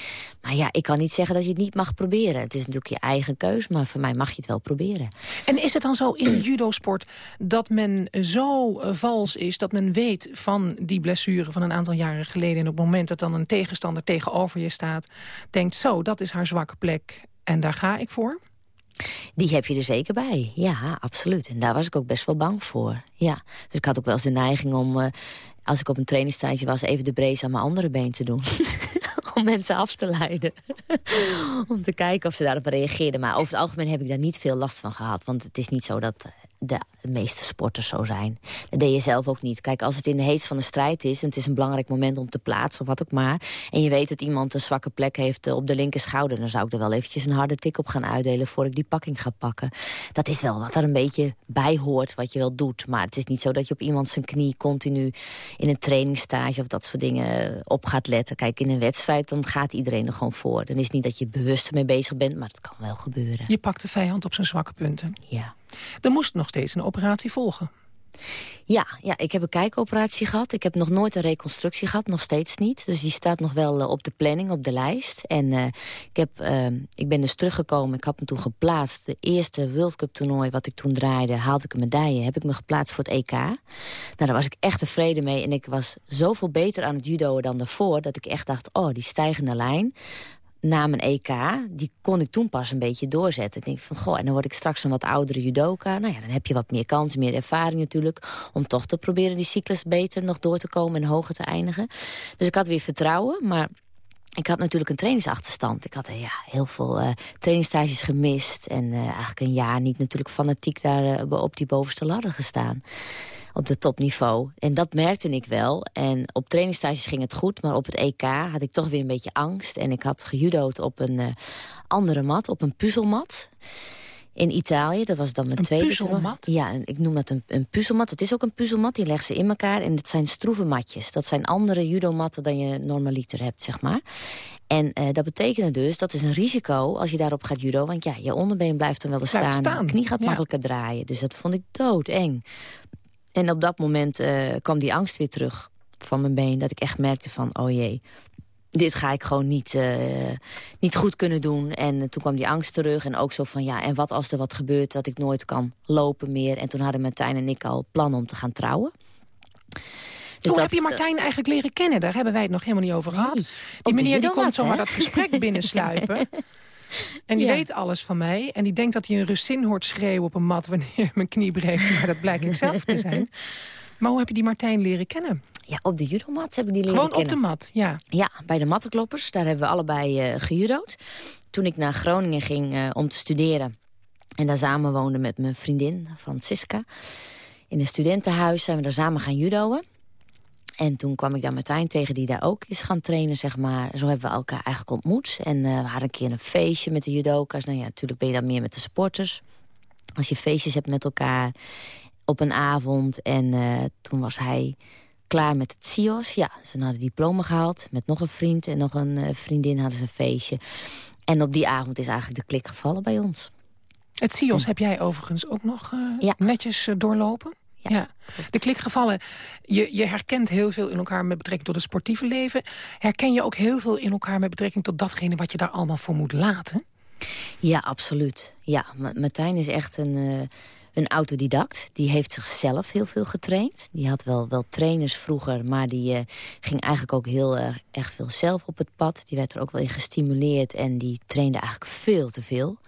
Maar ja, ik kan niet zeggen dat je het niet mag proberen. Het is natuurlijk je eigen keus, maar voor mij mag je het wel proberen. En is het dan zo in judosport dat men zo uh, vals is... dat men weet van die blessure van een aantal jaren geleden... en op het moment dat dan een tegenstander tegenover je staat... denkt zo, dat is haar zwakke plek en daar ga ik voor? Die heb je er zeker bij, ja, absoluut. En daar was ik ook best wel bang voor, ja. Dus ik had ook wel eens de neiging om, uh, als ik op een trainingstijdje was... even de brace aan mijn andere been te doen. om mensen af te leiden. om te kijken of ze daarop reageerden. Maar over het algemeen heb ik daar niet veel last van gehad. Want het is niet zo dat de meeste sporters zo zijn. Dat deed je zelf ook niet. Kijk, als het in de heet van de strijd is... en het is een belangrijk moment om te plaatsen of wat ook maar... en je weet dat iemand een zwakke plek heeft eh, op de linkerschouder... dan zou ik er wel eventjes een harde tik op gaan uitdelen... voor ik die pakking ga pakken. Dat is wel wat er een beetje bij hoort, wat je wel doet. Maar het is niet zo dat je op iemand zijn knie continu... in een trainingsstage of dat soort dingen op gaat letten. Kijk, in een wedstrijd dan gaat iedereen er gewoon voor. Dan is het niet dat je bewust ermee bezig bent, maar het kan wel gebeuren. Je pakt de vijand op zijn zwakke punten. Ja. Er moest nog steeds een operatie volgen. Ja, ja, ik heb een kijkoperatie gehad. Ik heb nog nooit een reconstructie gehad, nog steeds niet. Dus die staat nog wel eh, op de planning, op de lijst. En uh, ik, heb, uh, ik ben dus teruggekomen. Ik had me toen geplaatst. De eerste World Cup toernooi wat ik toen draaide, haalde ik een medaille. Heb ik me geplaatst voor het EK. Nou, daar was ik echt tevreden mee. En ik was zoveel beter aan het judoën dan daarvoor... dat ik echt dacht, oh, die stijgende lijn na mijn EK, die kon ik toen pas een beetje doorzetten. Ik denk van, goh, en dan word ik straks een wat oudere judoka. Nou ja, dan heb je wat meer kans, meer ervaring natuurlijk... om toch te proberen die cyclus beter nog door te komen en hoger te eindigen. Dus ik had weer vertrouwen, maar... Ik had natuurlijk een trainingsachterstand. Ik had uh, ja, heel veel uh, trainingstages gemist. En uh, eigenlijk een jaar niet natuurlijk fanatiek daar op die bovenste ladder gestaan op de topniveau. En dat merkte ik wel. En op trainingstages ging het goed, maar op het EK had ik toch weer een beetje angst. En ik had gejudo'd op een uh, andere mat, op een puzzelmat. In Italië, dat was dan mijn een tweede puzzelmat? Ja, ik noem dat een, een puzzelmat. Het is ook een puzzelmat, die legt ze in elkaar. En het zijn stroevenmatjes. Dat zijn andere judomatten dan je normaliter hebt, zeg maar. En uh, dat betekent dus, dat is een risico als je daarop gaat judo. Want ja, je onderbeen blijft dan wel eens staan. staan. Je knie gaat Ja. makkelijker draaien. Dus dat vond ik doodeng. En op dat moment uh, kwam die angst weer terug van mijn been. Dat ik echt merkte van, oh jee, dit ga ik gewoon niet, uh, niet goed kunnen doen. En uh, toen kwam die angst terug. En ook zo van, ja, en wat als er wat gebeurt... dat ik nooit kan lopen meer. En toen hadden Martijn en ik al plannen om te gaan trouwen. Dus Hoe heb je Martijn eigenlijk leren kennen? Daar hebben wij het nog helemaal niet over gehad. Nee, die meneer die komt zomaar dat gesprek binnensluipen. En die Ja. weet alles van mij. En die denkt dat hij een Russin hoort schreeuwen op een mat... wanneer mijn knie breekt. Maar dat blijkt ik zelf te zijn. Maar hoe heb je die Martijn leren kennen? Ja, op de judomat heb ik die leren Gewoon op kennen. de mat, ja. Ja, bij de mattenkloppers. Daar hebben we allebei uh, gejudo'd. Toen ik naar Groningen ging uh, om te studeren... en daar samen woonde met mijn vriendin Francisca... in een studentenhuis zijn we daar samen gaan judoën. En toen kwam ik daar Martijn tegen die daar ook is gaan trainen, zeg maar. Zo hebben we elkaar eigenlijk ontmoet. En uh, we hadden een keer een feestje met de judoka's. Nou ja, natuurlijk ben je dan meer met de sporters. Als je feestjes hebt met elkaar op een avond. En uh, toen was hij klaar met het CIOS. Ja, ze hadden diploma gehaald. Met nog een vriend en nog een uh, vriendin hadden ze een feestje. En op die avond is eigenlijk de klik gevallen bij ons. Het CIOS heb jij overigens ook nog Ja. netjes doorlopen? Ja. De klikgevallen, je, je herkent heel veel in elkaar met betrekking tot het sportieve leven. Herken je ook heel veel in elkaar met betrekking tot datgene wat je daar allemaal voor moet laten? Ja, absoluut. Ja, Ma- Martijn is echt een, uh, een autodidact. Die heeft zichzelf heel veel getraind. Die had wel, wel trainers vroeger, maar die uh, ging eigenlijk ook heel erg, erg veel zelf op het pad. Die werd er ook wel in gestimuleerd en die trainde eigenlijk veel te veel.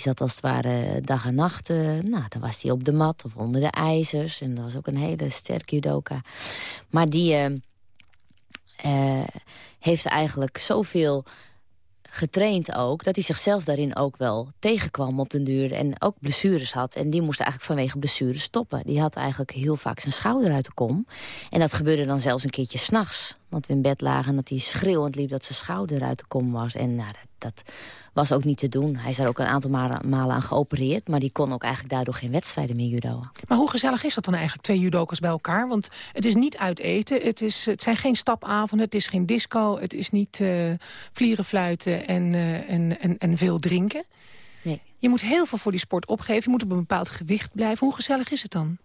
Die zat als het ware dag en nacht. Uh, nou, dan was hij op de mat of onder de ijzers. En dat was ook een hele sterke judoka. Maar die uh, uh, heeft eigenlijk zoveel getraind ook... dat hij zichzelf daarin ook wel tegenkwam op den duur... en ook blessures had. En die moest eigenlijk vanwege blessures stoppen. Die had eigenlijk heel vaak zijn schouder uit de kom. En dat gebeurde dan zelfs een keertje s'nachts. Dat we in bed lagen en dat hij schreeuwend liep dat zijn schouder uit de kom was. En nou, dat, dat was ook niet te doen. Hij is daar ook een aantal malen, aan geopereerd... maar die kon ook eigenlijk daardoor geen wedstrijden meer judoën. Maar hoe gezellig is dat dan eigenlijk, twee judokas bij elkaar? Want het is niet uit eten, het, is, het zijn geen stapavonden, het is geen disco... het is niet uh, vlieren fluiten en, uh, en, en, en veel drinken. Nee. Je moet heel veel voor die sport opgeven, je moet op een bepaald gewicht blijven. Hoe gezellig is het dan?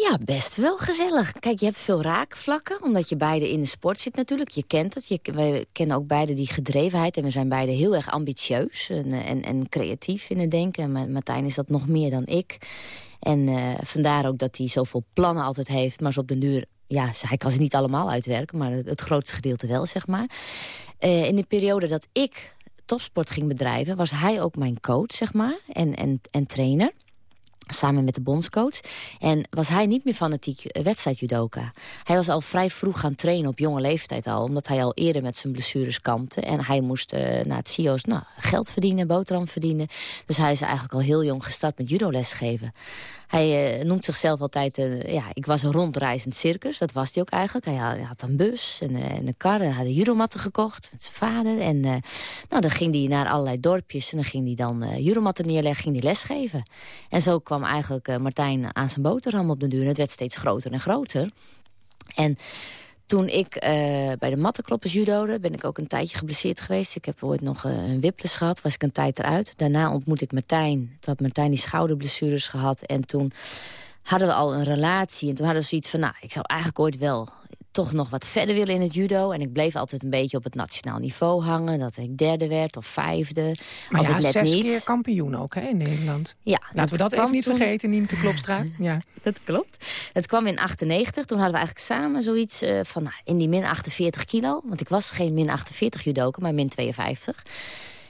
Ja, best wel gezellig. Kijk, je hebt veel raakvlakken, omdat je beide in de sport zit natuurlijk. Je kent het. Je, kennen ook beide die gedrevenheid. En we zijn beide heel erg ambitieus en, en, en creatief in het denken. En Martijn is dat nog meer dan ik. En uh, vandaar ook dat hij zoveel plannen altijd heeft. Maar ze op de duur, ja, hij kan ze niet allemaal uitwerken. Maar het, grootste gedeelte wel, zeg maar. Uh, in de periode dat ik topsport ging bedrijven... was hij ook mijn coach, zeg maar, en, en, en trainer samen met de bondscoach. En was hij niet meer fanatiek wedstrijdjudoka. Hij was al vrij vroeg gaan trainen op jonge leeftijd al. Omdat hij al eerder met zijn blessures kampte. En hij moest uh, na het CIO's nou, geld verdienen, boterham verdienen. Dus hij is eigenlijk al heel jong gestart met judo lesgeven. Hij uh, noemt zichzelf altijd, uh, ja, ik was een rondreizend circus. Dat was hij ook eigenlijk. Hij had, een bus en, en een kar en had een judomatten gekocht met zijn vader. En nou, dan ging hij naar allerlei dorpjes en dan ging hij dan judomatten neerleggen, ging hij lesgeven. En zo kwam eigenlijk Martijn aan zijn boterham op de duur. Het werd steeds groter en groter. En toen ik uh, bij de mattenkloppers judode, ben ik ook een tijdje geblesseerd geweest. Ik heb ooit nog uh, een wiples gehad, was ik een tijd eruit. Daarna ontmoet ik Martijn. Toen had Martijn die schouderblessures gehad. En toen hadden we al een relatie. En toen hadden we zoiets van, nou, ik zou eigenlijk ooit wel toch nog wat verder willen in het judo. En ik bleef altijd een beetje op het nationaal niveau hangen. Dat ik derde werd of vijfde. Maar altijd ja, net zes niet. keer kampioen ook hè, in Nederland. Ja, Laten we dat even niet toen- vergeten, Nienke Klopstra. Ja. Dat klopt. Het kwam in 98. Toen hadden we eigenlijk samen zoiets eh, van nou, in die min 48 kilo. Want ik was geen min 48 judoka, maar min 52.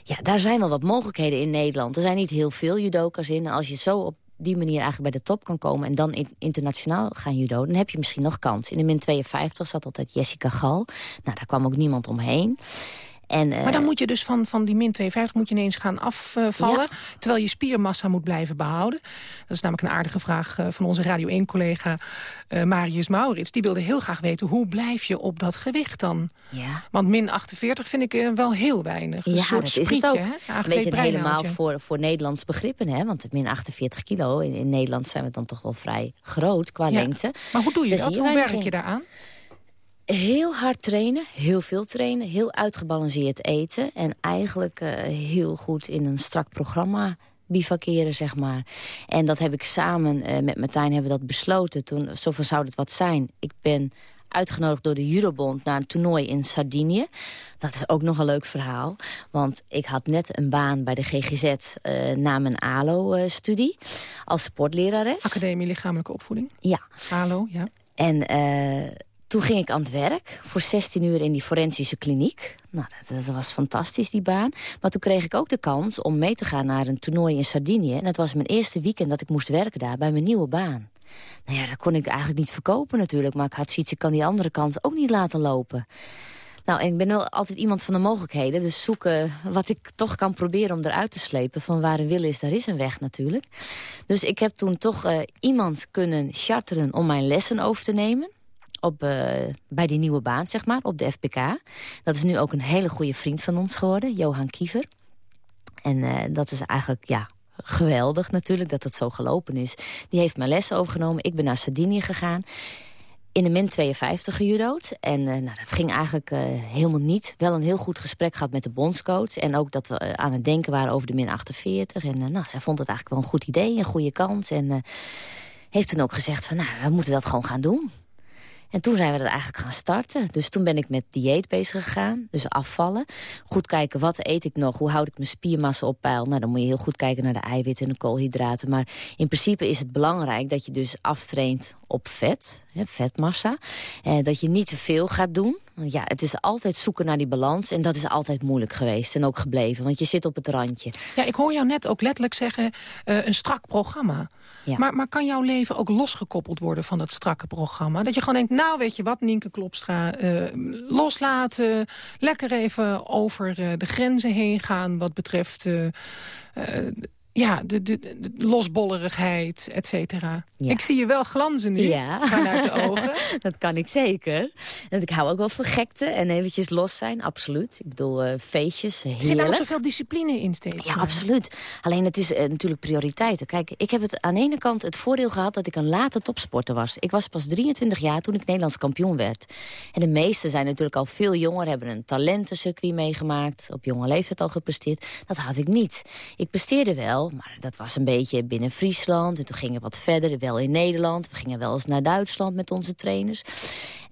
Ja, daar zijn wel wat mogelijkheden in Nederland. Er zijn niet heel veel judoka's in. En als je zo op die manier eigenlijk bij de top kan komen... en dan in- internationaal gaan judo, dan heb je misschien nog kans. In de min 52 zat altijd Jessica Gal. Nou, daar kwam ook niemand omheen. En, eh, Maar dan moet je dus van, van die min 52 moet je ineens gaan afvallen. Terwijl je spiermassa moet blijven behouden. Dat is namelijk een aardige vraag eh, van onze Radio 1-collega eh, Marius Maurits. Die wilde heel graag weten, hoe blijf je op dat gewicht dan? ja. Want min 48 vind ik eh, wel heel weinig. Een Ja, soort dat is het sprietje, ook. hè? Weet Aangekleed je, helemaal voor, voor Nederlands begrippen, hè? Want min 48 kilo, in, in Nederland zijn we dan toch wel vrij groot qua Ja. lengte. Maar hoe doe je Daar dat? Hoe werk je daaraan? Heel hard trainen, heel veel trainen, heel uitgebalanceerd eten... en eigenlijk eh, heel goed in een strak programma bivakeren, zeg maar. En dat heb ik samen eh, met Martijn hebben we dat besloten. Toen, zoveel zou het wat zijn. Ik ben uitgenodigd door de Judobond naar een toernooi in Sardinië. Dat is ook nog een leuk verhaal. Want ik had net een baan bij de GGZ eh, na mijn ALO-studie als sportlerares. Academie Lichamelijke Opvoeding. Ja, Hallo, ja. en toen ging ik aan het werk voor 16 uur in die forensische kliniek. Nou, dat, dat was fantastisch, die baan. Maar toen kreeg ik ook de kans om mee te gaan naar een toernooi in Sardinië. En het was mijn eerste weekend dat ik moest werken daar bij mijn nieuwe baan. Nou ja, dat kon ik eigenlijk niet verkopen natuurlijk. Maar ik had zoiets, ik kan die andere kant ook niet laten lopen. Nou, en ik ben wel altijd iemand van de mogelijkheden. Dus zoeken wat ik toch kan proberen om eruit te slepen. Van waar een wil is, daar is een weg natuurlijk. Dus ik heb toen toch eh, iemand kunnen charteren om mijn lessen over te nemen. Op, eh, bij die nieuwe baan, zeg maar, op de FPK. Dat is nu ook een hele goede vriend van ons geworden, Johan Kiever. En eh, dat is eigenlijk, ja, geweldig natuurlijk dat het zo gelopen is. Die heeft mijn lessen overgenomen. Ik ben naar Sardinië gegaan. In de min 52 gejudood. En eh, nou, dat ging eigenlijk helemaal niet. Wel een heel goed gesprek gehad met de bondscoach. En ook dat we aan het denken waren over de min 48. En nou, zij vond het eigenlijk wel een goed idee, een goede kans. En heeft toen ook gezegd van, nou, we moeten dat gewoon gaan doen. En toen zijn we dat eigenlijk gaan starten. Dus toen ben ik met dieet bezig gegaan. Dus afvallen. Goed kijken, wat eet ik nog? Hoe houd ik mijn spiermassa op peil? Nou, dan moet je heel goed kijken naar de eiwitten en de koolhydraten. Maar in principe is het belangrijk dat je dus aftraint op vet. Hè, vetmassa. En dat je niet te veel gaat doen. Want ja, het is altijd zoeken naar die balans. En dat is altijd moeilijk geweest. En ook gebleven. Want je zit op het randje. Ja, ik hoor jou net ook letterlijk zeggen, eh, een strak programma. Ja. Maar, maar kan jouw leven ook losgekoppeld worden van dat strakke programma? Dat je gewoon denkt, nou weet je wat, Nienke Klopstra, eh, loslaten. Lekker even over eh, de grenzen heen gaan wat betreft... ja, de, de, de losbollerigheid, et cetera. Ja. Ik zie je wel glanzen nu, Ja. vanuit de ogen. dat kan ik zeker. En ik hou ook wel van gekte en eventjes los zijn, absoluut. Ik bedoel, eh, feestjes, Er zit ook heerlijk. zoveel discipline in steeds. Ja, maar. absoluut. Alleen het is eh, natuurlijk prioriteiten. Kijk, ik heb het aan de ene kant het voordeel gehad dat ik een late topsporter was. Ik was pas 23 jaar toen ik Nederlands kampioen werd. En de meesten zijn natuurlijk al veel jonger, hebben een talentencircuit meegemaakt, op jonge leeftijd al gepresteerd. Dat had ik niet. Ik presteerde wel, maar dat was een beetje binnen Friesland. En toen gingen we wat verder, wel in Nederland. We gingen wel eens naar Duitsland met onze trainers.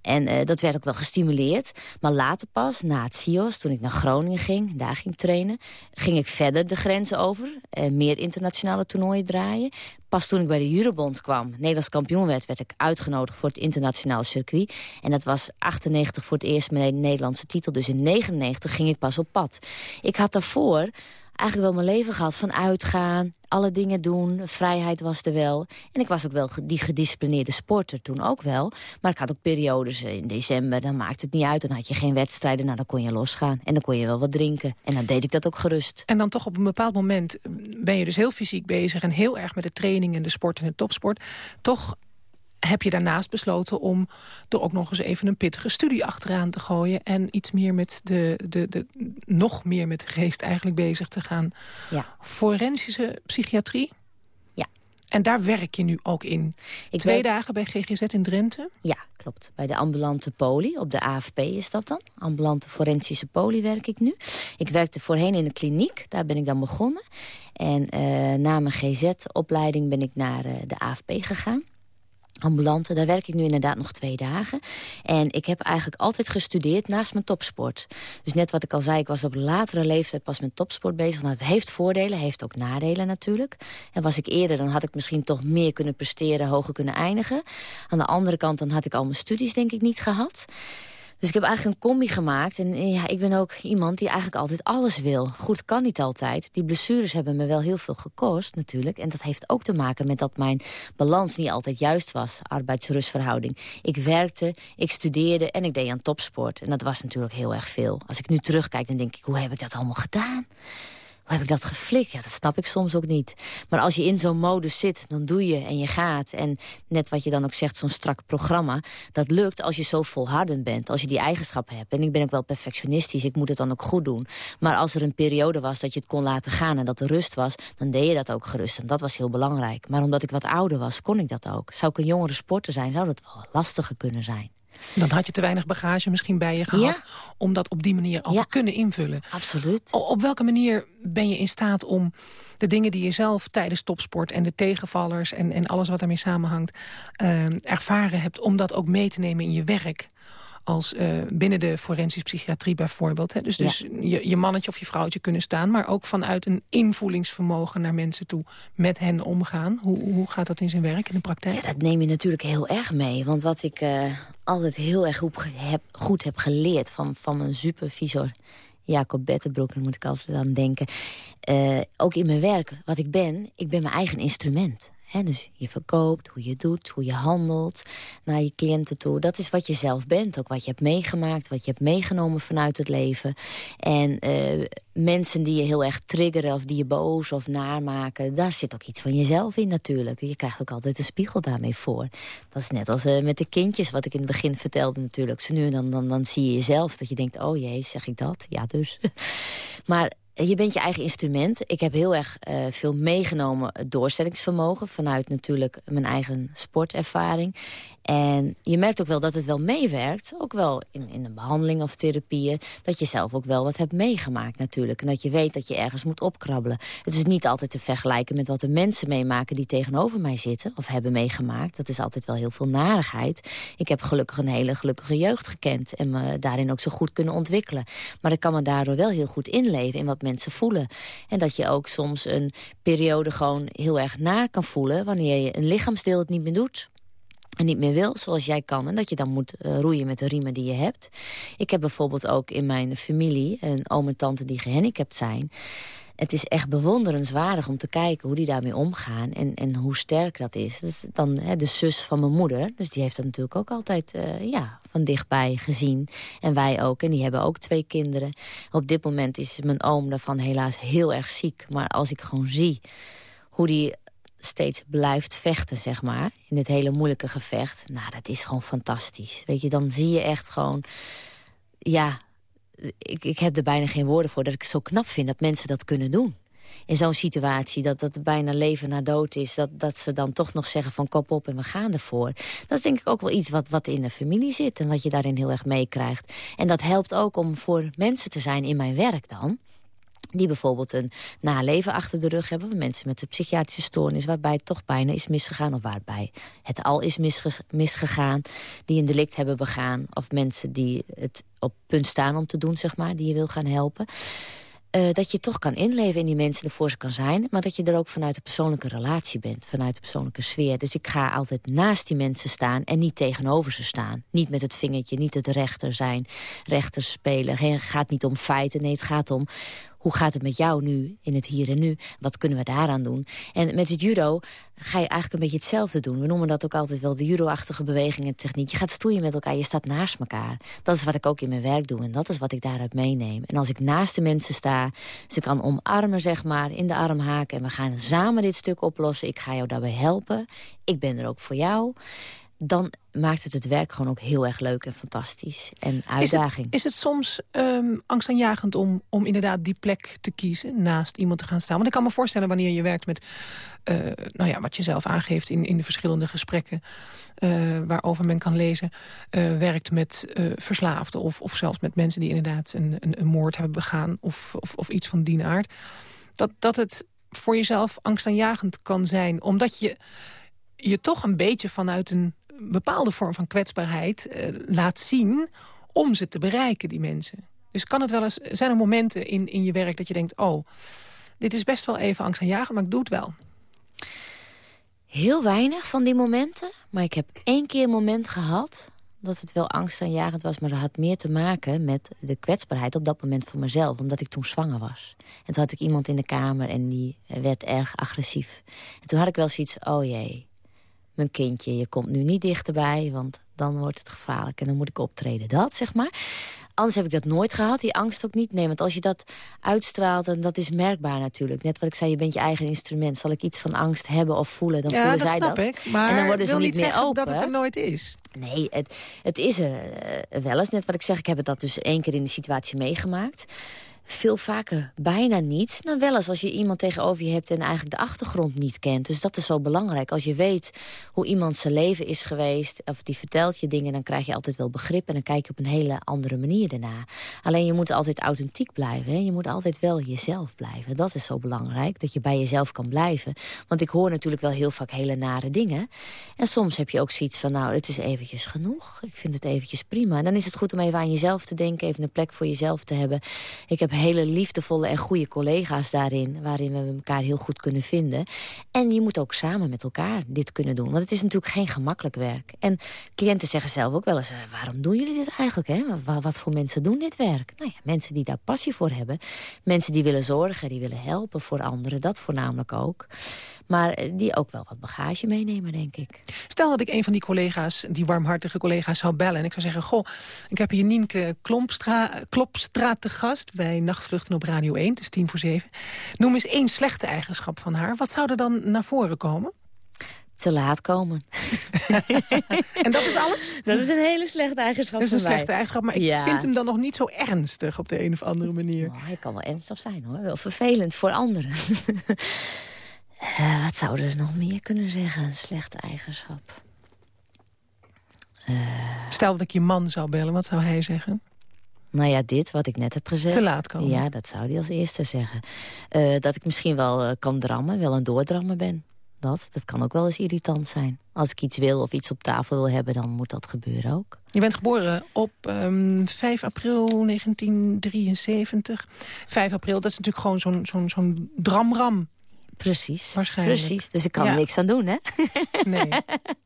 En eh, dat werd ook wel gestimuleerd. Maar later pas, na het CIOS, toen ik naar Groningen ging, daar ging trainen... ging ik verder de grenzen over, eh, meer internationale toernooien draaien. Pas toen ik bij de Jurobond kwam, Nederlands kampioen werd... werd ik uitgenodigd voor het internationale circuit. En dat was 98 voor het eerst mijn Nederlandse titel. Dus in 99 ging ik pas op pad. Ik had daarvoor eigenlijk wel mijn leven gehad van uitgaan, alle dingen doen, vrijheid was er wel. En ik was ook wel die gedisciplineerde sporter toen ook wel. Maar ik had ook periodes in december, dan maakte het niet uit. Dan had je geen wedstrijden, nou dan kon je losgaan. En dan kon je wel wat drinken. En dan deed ik dat ook gerust. En dan toch op een bepaald moment ben je dus heel fysiek bezig... en heel erg met de training en de sport en de topsport. Toch heb je daarnaast besloten om er ook nog eens even een pittige studie achteraan te gooien... en iets meer met de, de, de, nog meer met de geest eigenlijk bezig te gaan. Ja. Forensische psychiatrie? Ja. En daar werk je nu ook in. Ik Twee dagen bij GGZ in Drenthe. Ja, klopt. Bij de ambulante poli, op de AFP is dat dan. Ambulante forensische poli werk ik nu. Ik werkte voorheen in een kliniek, daar ben ik dan begonnen. En eh, na mijn GZ-opleiding ben ik naar eh, de AFP gegaan. Ambulante. Daar werk ik nu inderdaad nog twee dagen. En ik heb eigenlijk altijd gestudeerd naast mijn topsport. Dus net wat ik al zei, ik was op latere leeftijd pas met topsport bezig. Nou, het heeft voordelen, heeft ook nadelen natuurlijk. En was ik eerder, dan had ik misschien toch meer kunnen presteren... hoger kunnen eindigen. Aan de andere kant, dan had ik al mijn studies denk ik niet gehad. Dus ik heb eigenlijk een combi gemaakt. En eh, ja, ik ben ook iemand die eigenlijk altijd alles wil. Goed, kan niet altijd. Die blessures hebben me wel heel veel gekost natuurlijk. En dat heeft ook te maken met dat mijn balans niet altijd juist was. Arbeidsrustverhouding. Ik werkte, ik studeerde en ik deed aan topsport. En dat was natuurlijk heel erg veel. Als ik nu terugkijk, dan denk ik, hoe heb ik dat allemaal gedaan? Hoe heb ik dat geflikt? Ja, dat snap ik soms ook niet. Maar als je in zo'n modus zit, dan doe je en je gaat. En net wat je dan ook zegt, zo'n strak programma... dat lukt als je zo volhardend bent, als je die eigenschappen hebt. En ik ben ook wel perfectionistisch, ik moet het dan ook goed doen. Maar als er een periode was dat je het kon laten gaan... en dat er rust was, dan deed je dat ook gerust. En dat was heel belangrijk. Maar omdat ik wat ouder was, kon ik dat ook. Zou ik een jongere sporter zijn, zou dat wel lastiger kunnen zijn. Dan had je te weinig bagage misschien bij je gehad... om dat op die manier al te kunnen invullen. Absoluut. op welke manier ben je in staat om de dingen die je zelf tijdens topsport... en de tegenvallers en, en alles wat daarmee samenhangt... Uh, ervaren hebt om dat ook mee te nemen in je werk als uh, binnen de forensische psychiatrie bijvoorbeeld. Hè? Dus, dus je, je mannetje of je vrouwtje kunnen staan... maar ook vanuit een invoelingsvermogen naar mensen toe met hen omgaan. Hoe, hoe gaat dat in zijn werk, in de praktijk? Ja, dat neem je natuurlijk heel erg mee. Want wat ik uh, altijd heel erg goed heb, goed heb geleerd van, van mijn supervisor... Jacob Bettenbroek, daar moet ik altijd aan denken. Uh, ook in mijn werk, wat ik ben, ik ben mijn eigen instrument dus je verkoopt, hoe je doet, hoe je handelt naar je cliënten toe. Dat is wat je zelf bent, ook wat je hebt meegemaakt, wat je hebt meegenomen vanuit het leven. En uh, mensen die je heel erg triggeren of die je boos of namaken... daar zit ook iets van jezelf in natuurlijk. Je krijgt ook altijd een spiegel daarmee voor. Dat is net als uh, met de kindjes, wat ik in het begin vertelde natuurlijk. Zo nu dan, dan, dan zie je jezelf dat je denkt, oh jee, zeg ik dat? Ja, dus. maar je bent je eigen instrument. Ik heb heel erg uh, veel meegenomen doorstellingsvermogen... vanuit natuurlijk mijn eigen sportervaring. En je merkt ook wel dat het wel meewerkt. Ook wel in, in een behandeling of therapieën. Dat je zelf ook wel wat hebt meegemaakt natuurlijk. En dat je weet dat je ergens moet opkrabbelen. Het is niet altijd te vergelijken met wat de mensen meemaken... die tegenover mij zitten of hebben meegemaakt. Dat is altijd wel heel veel narigheid. Ik heb gelukkig een hele gelukkige jeugd gekend. En me daarin ook zo goed kunnen ontwikkelen. Maar ik kan me daardoor wel heel goed inleven in wat mensen voelen. En dat je ook soms een periode gewoon heel erg naar kan voelen... wanneer je een lichaamsdeel het niet meer doet en niet meer wil, zoals jij kan. En dat je dan moet uh, roeien met de riemen die je hebt. Ik heb bijvoorbeeld ook in mijn familie een oom en tante die gehandicapt zijn. Het is echt bewonderenswaardig om te kijken hoe die daarmee omgaan... en, en hoe sterk dat is. Dat dan hè, de zus van mijn moeder. Dus die heeft dat natuurlijk ook altijd uh, ja, van dichtbij gezien. En wij ook. En die hebben ook twee kinderen. Op dit moment is mijn oom daarvan helaas heel erg ziek. Maar als ik gewoon zie hoe die steeds blijft vechten, zeg maar. In dit hele moeilijke gevecht. Nou, dat is gewoon fantastisch. Weet je, dan zie je echt gewoon... Ja, ik, ik heb er bijna geen woorden voor dat ik zo knap vind dat mensen dat kunnen doen. In zo'n situatie, dat dat bijna leven na dood is... Dat, dat ze dan toch nog zeggen van kop op en we gaan ervoor. Dat is denk ik ook wel iets wat, wat in de familie zit... en wat je daarin heel erg meekrijgt. En dat helpt ook om voor mensen te zijn in mijn werk dan die bijvoorbeeld een naleven achter de rug hebben... mensen met een psychiatrische stoornis waarbij het toch bijna is misgegaan... of waarbij het al is misgegaan, die een delict hebben begaan... of mensen die het op punt staan om te doen, zeg maar, die je wil gaan helpen... Uh, dat je toch kan inleven in die mensen, ervoor ze kan zijn... maar dat je er ook vanuit de persoonlijke relatie bent, vanuit de persoonlijke sfeer. Dus ik ga altijd naast die mensen staan en niet tegenover ze staan. Niet met het vingertje, niet het rechter zijn, rechter spelen. Het gaat niet om feiten, nee, het gaat om hoe gaat het met jou nu, in het hier en nu? Wat kunnen we daaraan doen? En met het judo ga je eigenlijk een beetje hetzelfde doen. We noemen dat ook altijd wel de judo-achtige beweging en techniek. Je gaat stoeien met elkaar, je staat naast elkaar. Dat is wat ik ook in mijn werk doe en dat is wat ik daaruit meeneem. En als ik naast de mensen sta, ze kan omarmen, zeg maar, in de arm haken... en we gaan samen dit stuk oplossen. Ik ga jou daarbij helpen. Ik ben er ook voor jou dan maakt het het werk gewoon ook heel erg leuk en fantastisch. En uitdaging. Is het, is het soms um, angstaanjagend om, om inderdaad die plek te kiezen... naast iemand te gaan staan? Want ik kan me voorstellen wanneer je werkt met... Uh, nou ja, wat je zelf aangeeft in, in de verschillende gesprekken... Uh, waarover men kan lezen... Uh, werkt met verslaafden of, of zelfs met mensen die inderdaad een, een, een moord hebben begaan... Of, of, of iets van die aard. Dat, dat het voor jezelf angstaanjagend kan zijn. Omdat je je toch een beetje vanuit een bepaalde vorm van kwetsbaarheid eh, laat zien... om ze te bereiken, die mensen. Dus kan het wel eens, zijn er momenten in, in je werk dat je denkt... oh, dit is best wel even angstaanjagend, maar ik doe het wel. Heel weinig van die momenten. Maar ik heb één keer een moment gehad dat het wel angstaanjagend was... maar dat had meer te maken met de kwetsbaarheid op dat moment van mezelf. Omdat ik toen zwanger was. En toen had ik iemand in de kamer en die werd erg agressief. En toen had ik wel zoiets, oh jee, mijn kindje, je komt nu niet dichterbij... want dan wordt het gevaarlijk en dan moet ik optreden. Dat, zeg maar. Anders heb ik dat nooit gehad, die angst ook niet. Nee, want als je dat uitstraalt, en dat is merkbaar natuurlijk. Net wat ik zei, je bent je eigen instrument. Zal ik iets van angst hebben of voelen, dan voelen zij dat. Ik, maar en dan worden ze niet, meer open. dat het er nooit is. Nee, het, het is er uh, wel eens. Net wat ik zeg, ik heb het dat dus één keer in de situatie meegemaakt veel vaker bijna niet. Nou, wel eens als je iemand tegenover je hebt en eigenlijk de achtergrond niet kent. Dus dat is zo belangrijk. Als je weet hoe iemand zijn leven is geweest... of die vertelt je dingen, dan krijg je altijd wel begrip... en dan kijk je op een hele andere manier daarna. Alleen je moet altijd authentiek blijven. Hè? Je moet altijd wel jezelf blijven. Dat is zo belangrijk, dat je bij jezelf kan blijven. Want ik hoor natuurlijk wel heel vaak hele nare dingen. En soms heb je ook zoiets van, nou, het is eventjes genoeg. Ik vind het eventjes prima. En dan is het goed om even aan jezelf te denken... even een plek voor jezelf te hebben. Ik heb hele liefdevolle en goede collega's daarin... waarin we elkaar heel goed kunnen vinden. En je moet ook samen met elkaar dit kunnen doen. Want het is natuurlijk geen gemakkelijk werk. En cliënten zeggen zelf ook wel eens... Eh, waarom doen jullie dit eigenlijk? Hè? Wat, voor mensen doen dit werk? Nou ja, mensen die daar passie voor hebben. Mensen die willen zorgen, die willen helpen voor anderen. Dat voornamelijk ook. Maar eh, die ook wel wat bagage meenemen, denk ik. Stel dat ik een van die collega's, die warmhartige collega's zou bellen... en ik zou zeggen, goh, ik heb hier Nienke Klompstra, Klopstra te gast... bij Nachtvluchten op Radio 1, het is tien voor zeven. Noem eens één slechte eigenschap van haar. Wat zou er dan naar voren komen? te laat komen. en dat is alles? Dat is een hele slechte eigenschap Dat is een slechte eigenschap, maar ik vind hem dan nog niet zo ernstig op de een of andere manier. Oh, hij kan wel ernstig zijn hoor, wel vervelend voor anderen. Uh, wat zouden er nog meer kunnen zeggen? Een slechte eigenschap. Uh, Stel dat ik je man zou bellen, wat zou hij zeggen? Nou ja, dit wat ik net heb gezegd. Te laat komen. Ja, dat zou hij als eerste zeggen. Uh, dat ik misschien wel kan drammen, wel een doordrammen ben. Dat, dat kan ook wel eens irritant zijn. Als ik iets wil of iets op tafel wil hebben, dan moet dat gebeuren ook. Je bent geboren op um, 5 april 1973. 5 april, dat is natuurlijk gewoon zo'n zo'n zo'n dramram Precies. Waarschijnlijk. Precies, dus ik kan er niks aan doen, hè? Nee.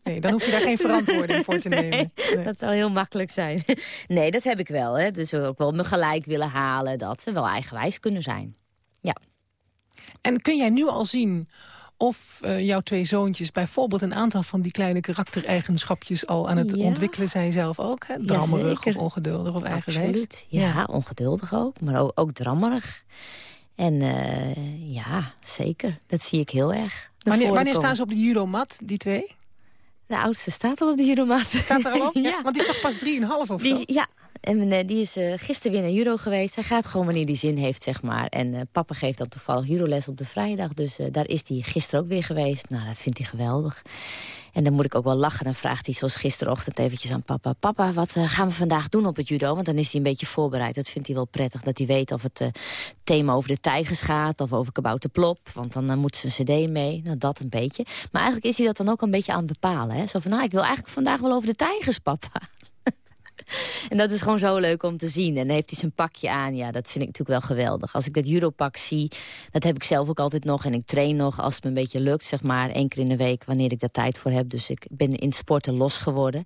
nee, dan hoef je daar geen verantwoording voor te nemen. Nee, Dat zou heel makkelijk zijn. Nee, dat heb ik wel. Hè. Dus ook wel me gelijk willen halen. Dat ze wel eigenwijs kunnen zijn. Ja. En kun jij nu al zien of uh, jouw twee zoontjes bijvoorbeeld een aantal van die kleine karaktereigenschapjes al aan het ontwikkelen zijn zelf ook? Hè? Drammerig of ongeduldig of eigenwijs? Absoluut, ja, ja, ongeduldig ook, maar ook, ook drammerig. En uh, ja, zeker. Dat zie ik heel erg. Wanneer, wanneer staan ze op de judomat, die twee? De oudste staat al op de judomat. Staat er al op? ja. Want die is toch pas 3,5 of zo? ja, en uh, die is uh, gisteren weer naar judo geweest. Hij gaat gewoon wanneer hij zin heeft, zeg maar. En uh, papa geeft dan toevallig judoles op de vrijdag. Dus daar is hij gisteren ook weer geweest. Nou, dat vindt hij geweldig. En dan moet ik ook wel lachen. Dan vraagt hij zoals gisterochtend eventjes aan papa... Papa, wat uh, gaan we vandaag doen op het judo? Want dan is hij een beetje voorbereid. Dat vindt hij wel prettig. Dat hij weet of het uh, thema over de tijgers gaat... of over kabouter plop. Want dan uh, moet zijn cd mee. Nou, dat een beetje. Maar eigenlijk is hij dat dan ook een beetje aan het bepalen. Hè? Zo van, nou, ik wil eigenlijk vandaag wel over de tijgers, papa. en dat is gewoon zo leuk om te zien. En dan heeft hij zijn pakje aan. Ja, dat vind ik natuurlijk wel geweldig. Als ik dat judopak zie, dat heb ik zelf ook altijd nog. En ik train nog als het me een beetje lukt, zeg maar. één keer in de week, wanneer ik daar tijd voor heb. Dus ik ben in sporten los geworden.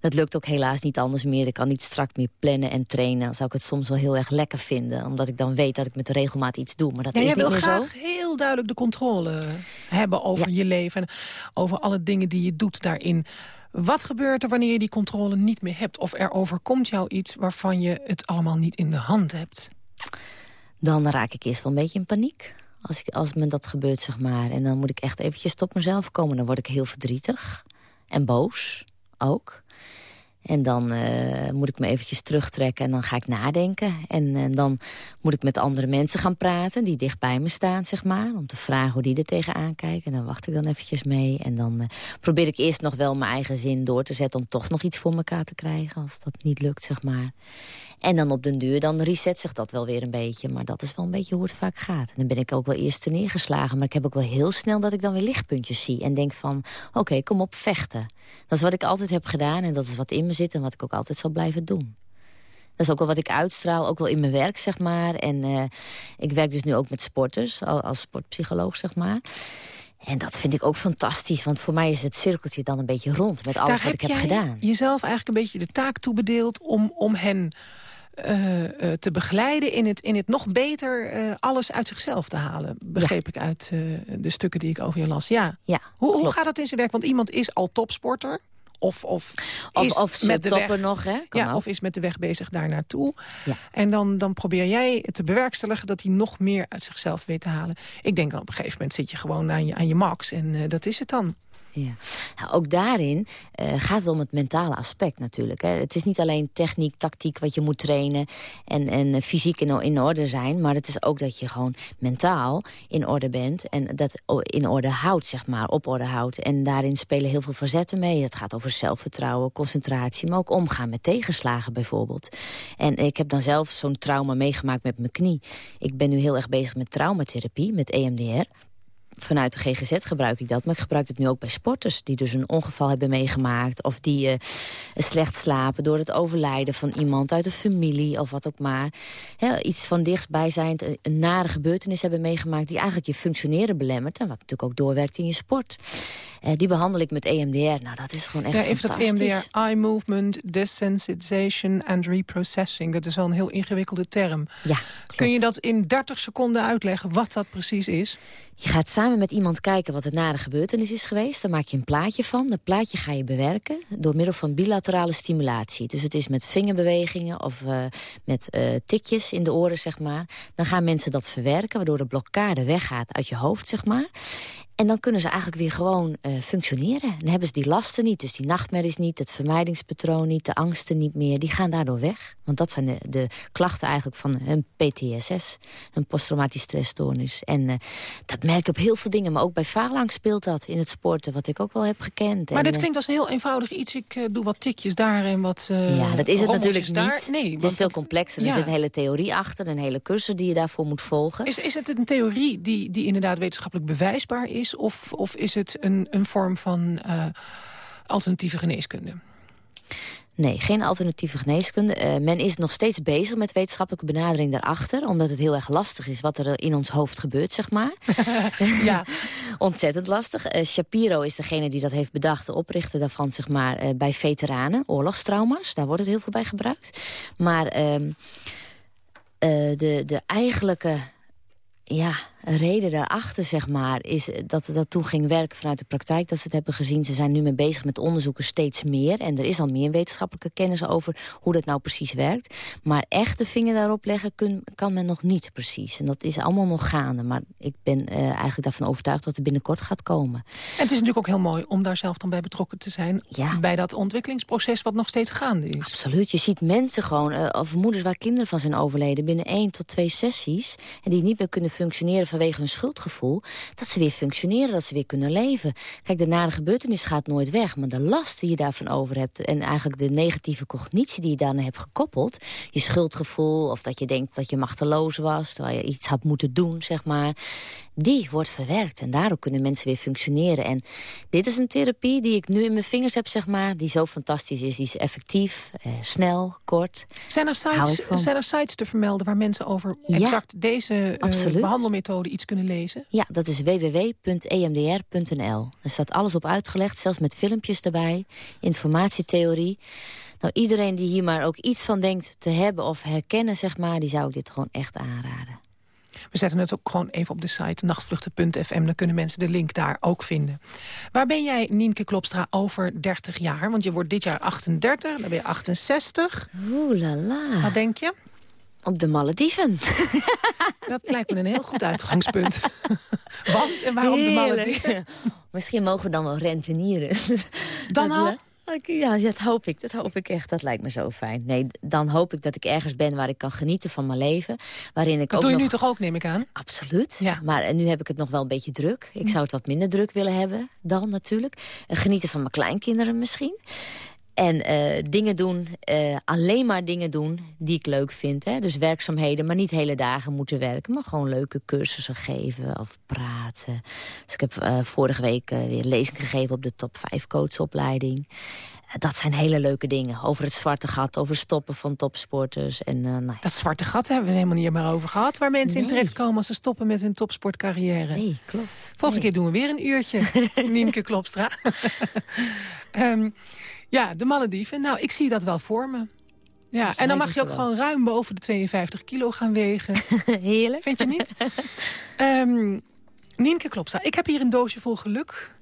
Dat lukt ook helaas niet anders meer. Ik kan niet strak meer plannen en trainen. Dan zou ik het soms wel heel erg lekker vinden. Omdat ik dan weet dat ik met de regelmaat iets doe. Maar dat is niet meer zo. Je wil graag heel duidelijk de controle hebben over je leven. En over alle dingen die je doet daarin. Wat gebeurt er wanneer je die controle niet meer hebt? Of er overkomt jou iets waarvan je het allemaal niet in de hand hebt? Dan raak ik eerst wel een beetje in paniek. Als, ik, als me dat gebeurt, zeg maar. En dan moet ik echt eventjes tot mezelf komen. Dan word ik heel verdrietig. En boos ook. En dan uh, moet ik me eventjes terugtrekken en dan ga ik nadenken. En uh, dan moet ik met andere mensen gaan praten die dicht bij me staan, zeg maar. Om te vragen hoe die er tegenaan kijken. En dan wacht ik dan eventjes mee. En dan uh, probeer ik eerst nog wel mijn eigen zin door te zetten... om toch nog iets voor elkaar te krijgen, als dat niet lukt, zeg maar. En dan op den duur, dan reset zich dat wel weer een beetje. Maar dat is wel een beetje hoe het vaak gaat. En dan ben ik ook wel eerst neergeslagen. Maar ik heb ook wel heel snel dat ik dan weer lichtpuntjes zie. En denk van, oké, kom op, vechten. Dat is wat ik altijd heb gedaan en dat is wat in me zit... en wat ik ook altijd zal blijven doen. Dat is ook wel wat ik uitstraal, ook wel in mijn werk, zeg maar. En uh, ik werk dus nu ook met sporters, als sportpsycholoog, zeg maar. En dat vind ik ook fantastisch, want voor mij is het cirkeltje dan een beetje rond... met alles Daar wat heb ik heb gedaan. jezelf eigenlijk een beetje de taak toebedeeld om, om hen te begeleiden... in het, in het nog beter uh, alles uit zichzelf te halen. Begreep ik uit de stukken die ik over je las. Ja. ja hoe, hoe gaat dat in zijn werk? Want iemand is al topsporter... Of, of, of, is of met de weg, nog, hè? Kan ja, ook. of is met de weg bezig daar naartoe. Ja. En dan, dan probeer jij te bewerkstelligen dat hij nog meer uit zichzelf weet te halen. Ik denk dan op een gegeven moment zit je gewoon aan je, aan je max. En uh, dat is het dan. Ja. Nou, ook daarin uh, gaat het om het mentale aspect natuurlijk. Hè. Het is niet alleen techniek, tactiek wat je moet trainen... en, en fysiek in, orde zijn... maar het is ook dat je gewoon mentaal in orde bent... en dat in orde houdt, zeg maar, op orde houdt. En daarin spelen heel veel facetten mee. Het gaat over zelfvertrouwen, concentratie... maar ook omgaan met tegenslagen bijvoorbeeld. En ik heb dan zelf zo'n trauma meegemaakt met mijn knie. Ik ben nu heel erg bezig met traumatherapie, met EMDR vanuit de GGZ gebruik ik dat. Maar ik gebruik het nu ook bij sporters die dus een ongeval hebben meegemaakt. Of die uh, slecht slapen door het overlijden van iemand uit de familie of wat ook maar. Iets van dichtstbij zijn, een nare gebeurtenis hebben meegemaakt... die eigenlijk je functioneren belemmert. En wat natuurlijk ook doorwerkt in je sport. Uh, die behandel ik met EMDR. Nou, dat is gewoon echt ja, even fantastisch. dat EMDR, Eye Movement, Desensitization and Reprocessing. Dat is wel een heel ingewikkelde term. Ja, Kun je dat in 30 seconden uitleggen wat dat precies is? Je gaat samen met iemand kijken wat het nare gebeurtenis is geweest. Daar maak je een plaatje van. Dat plaatje ga je bewerken door middel van bilaterale stimulatie. Dus het is met vingerbewegingen of uh, met uh, tikjes in de oren, zeg maar. Dan gaan mensen dat verwerken, waardoor de blokkade weggaat uit je hoofd, zeg maar. En dan kunnen ze eigenlijk weer gewoon uh, functioneren. Dan hebben ze die lasten niet, dus die nachtmerries niet... het vermijdingspatroon niet, de angsten niet meer. Die gaan daardoor weg. Want dat zijn de, de klachten eigenlijk van een PTSS. Een posttraumatisch stressstoornis. En uh, dat merk ik op heel veel dingen. Maar ook bij Falang speelt dat in het sporten, wat ik ook wel heb gekend. Maar en, dit klinkt als een heel eenvoudig iets. Ik uh, doe wat tikjes daar en wat Ja, dat is het natuurlijk daar. niet. Nee, het is veel complexer. Er zit een hele theorie achter, een hele cursus die je daarvoor moet volgen. Is, is het een theorie die, die inderdaad wetenschappelijk bewijsbaar is? Of, of is het een, een vorm van uh, alternatieve geneeskunde? Nee, geen alternatieve geneeskunde. Uh, men is nog steeds bezig met wetenschappelijke benadering daarachter. Omdat het heel erg lastig is wat er in ons hoofd gebeurt, zeg maar. ja. Ontzettend lastig. Uh, Shapiro is degene die dat heeft bedacht. De oprichter daarvan, zeg maar, uh, bij veteranen. Oorlogstrauma's, daar wordt het heel veel bij gebruikt. Maar ehm, de, de eigenlijke... Ja, reden daarachter, zeg maar, is dat dat toen ging werken vanuit de praktijk. Dat ze het hebben gezien. Ze zijn nu mee bezig met onderzoeken steeds meer. En er is al meer wetenschappelijke kennis over hoe dat nou precies werkt. Maar echt de vinger daarop leggen kun, kan men nog niet precies. En dat is allemaal nog gaande. Maar ik ben uh, eigenlijk daarvan overtuigd dat het binnenkort gaat komen. En het is natuurlijk ook heel mooi om daar zelf dan bij betrokken te zijn. Ja. Bij dat ontwikkelingsproces wat nog steeds gaande is. Absoluut. Je ziet mensen gewoon, uh, of moeders waar kinderen van zijn overleden... binnen één tot twee sessies. En die niet meer kunnen functioneren vanwege hun schuldgevoel... dat ze weer functioneren, dat ze weer kunnen leven. Kijk, de nare gebeurtenis gaat nooit weg... maar de last die je daarvan over hebt... en eigenlijk de negatieve cognitie die je daarna hebt gekoppeld... je schuldgevoel of dat je denkt dat je machteloos was... terwijl je iets had moeten doen, zeg maar... die wordt verwerkt en daardoor kunnen mensen weer functioneren. En dit is een therapie die ik nu in mijn vingers heb, zeg maar... die zo fantastisch is, die is effectief, eh, snel, kort. Zijn er, sites, zijn er sites te vermelden waar mensen over exact deze uh, behandelmethode iets kunnen lezen? Ja, dat is www.emdr.nl. Er staat alles op uitgelegd, zelfs met filmpjes erbij. Informatietheorie. Nou, iedereen die hier maar ook iets van denkt te hebben of herkennen, zeg maar... die zou ik dit gewoon echt aanraden. We zetten het ook gewoon even op de site nachtvluchten.fm. Dan kunnen mensen de link daar ook vinden. Waar ben jij, Nienke Klopstra, over 30 jaar? Want je wordt dit jaar 38, dan ben je 68. Oeh la la. Wat denk je? Op de Malediven. Dat lijkt me een heel goed uitgangspunt. Want en waarom Heerlijk. de Malediven? Misschien mogen we dan wel rentenieren. Dan al? Ja, dat hoop ik. Dat hoop ik echt. Dat lijkt me zo fijn. Nee, dan hoop ik dat ik ergens ben waar ik kan genieten van mijn leven. Waarin ik dat ook doe je nog... nu toch ook, neem ik aan? Absoluut. Ja. Maar nu heb ik het nog wel een beetje druk. Ik zou het wat minder druk willen hebben dan natuurlijk. En genieten van mijn kleinkinderen misschien. En eh, dingen doen, eh, alleen maar dingen doen die ik leuk vind. Hè? Dus werkzaamheden, maar niet hele dagen moeten werken. Maar gewoon leuke cursussen geven of praten. Dus ik heb eh, vorige week weer lezing gegeven op de top 5 coachopleiding. Dat zijn hele leuke dingen. Over het zwarte gat, over stoppen van topsporters. En, nou ja. Dat zwarte gat hebben we helemaal niet meer over gehad. Waar mensen in Nee. terechtkomen als ze stoppen met hun topsportcarrière. Nee, klopt. Volgende Nee. keer doen we weer een uurtje. Nienke Klopstra. Ehm, ja, de Malediven. Nou, ik zie dat wel voor me. Ja, en dan mag je ook gewoon ruim boven de 52 kilo gaan wegen. Heerlijk. Vind je niet? Ehm Nienke Klopstra, ik heb hier een doosje vol geluk.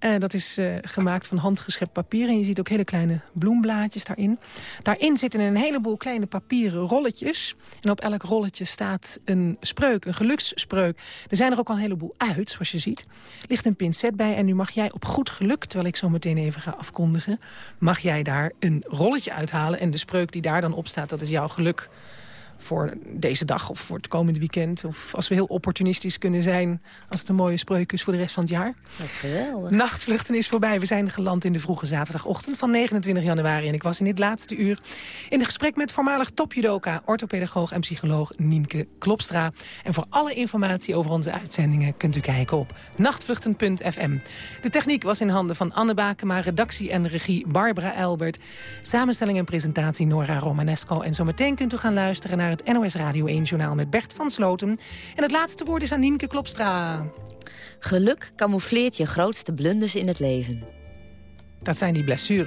Eh, dat is eh, gemaakt van handgeschept papier. En je ziet ook hele kleine bloemblaadjes daarin. Daarin zitten een heleboel kleine papieren rolletjes. En op elk rolletje staat een spreuk, een geluksspreuk. Er zijn er ook al een heleboel uit, zoals je ziet. Ligt een pincet bij en nu mag jij op goed geluk... terwijl ik zo meteen even ga afkondigen... mag jij daar een rolletje uithalen. En de spreuk die daar dan op staat, dat is jouw geluk voor deze dag of voor het komende weekend. Of als we heel opportunistisch kunnen zijn... als het een mooie spreuk is voor de rest van het jaar. Geweldig. Nachtvluchten is voorbij. We zijn geland in de vroege zaterdagochtend van 29 januari. En ik was in dit laatste uur in gesprek met voormalig topjudoka... orthopedagoog en psycholoog Nienke Klopstra. En voor alle informatie over onze uitzendingen kunt u kijken op nachtvluchten.fm. De techniek was in handen van Anne Bakema, redactie en regie Barbara Elbert. Samenstelling en presentatie Nora Romanesco. En zometeen kunt u gaan luisteren naar het NOS Radio 1-journaal met Bert van Sloten. En het laatste woord is aan Nienke Klopstra. Geluk camoufleert je grootste blunders in het leven. Dat zijn die blessures.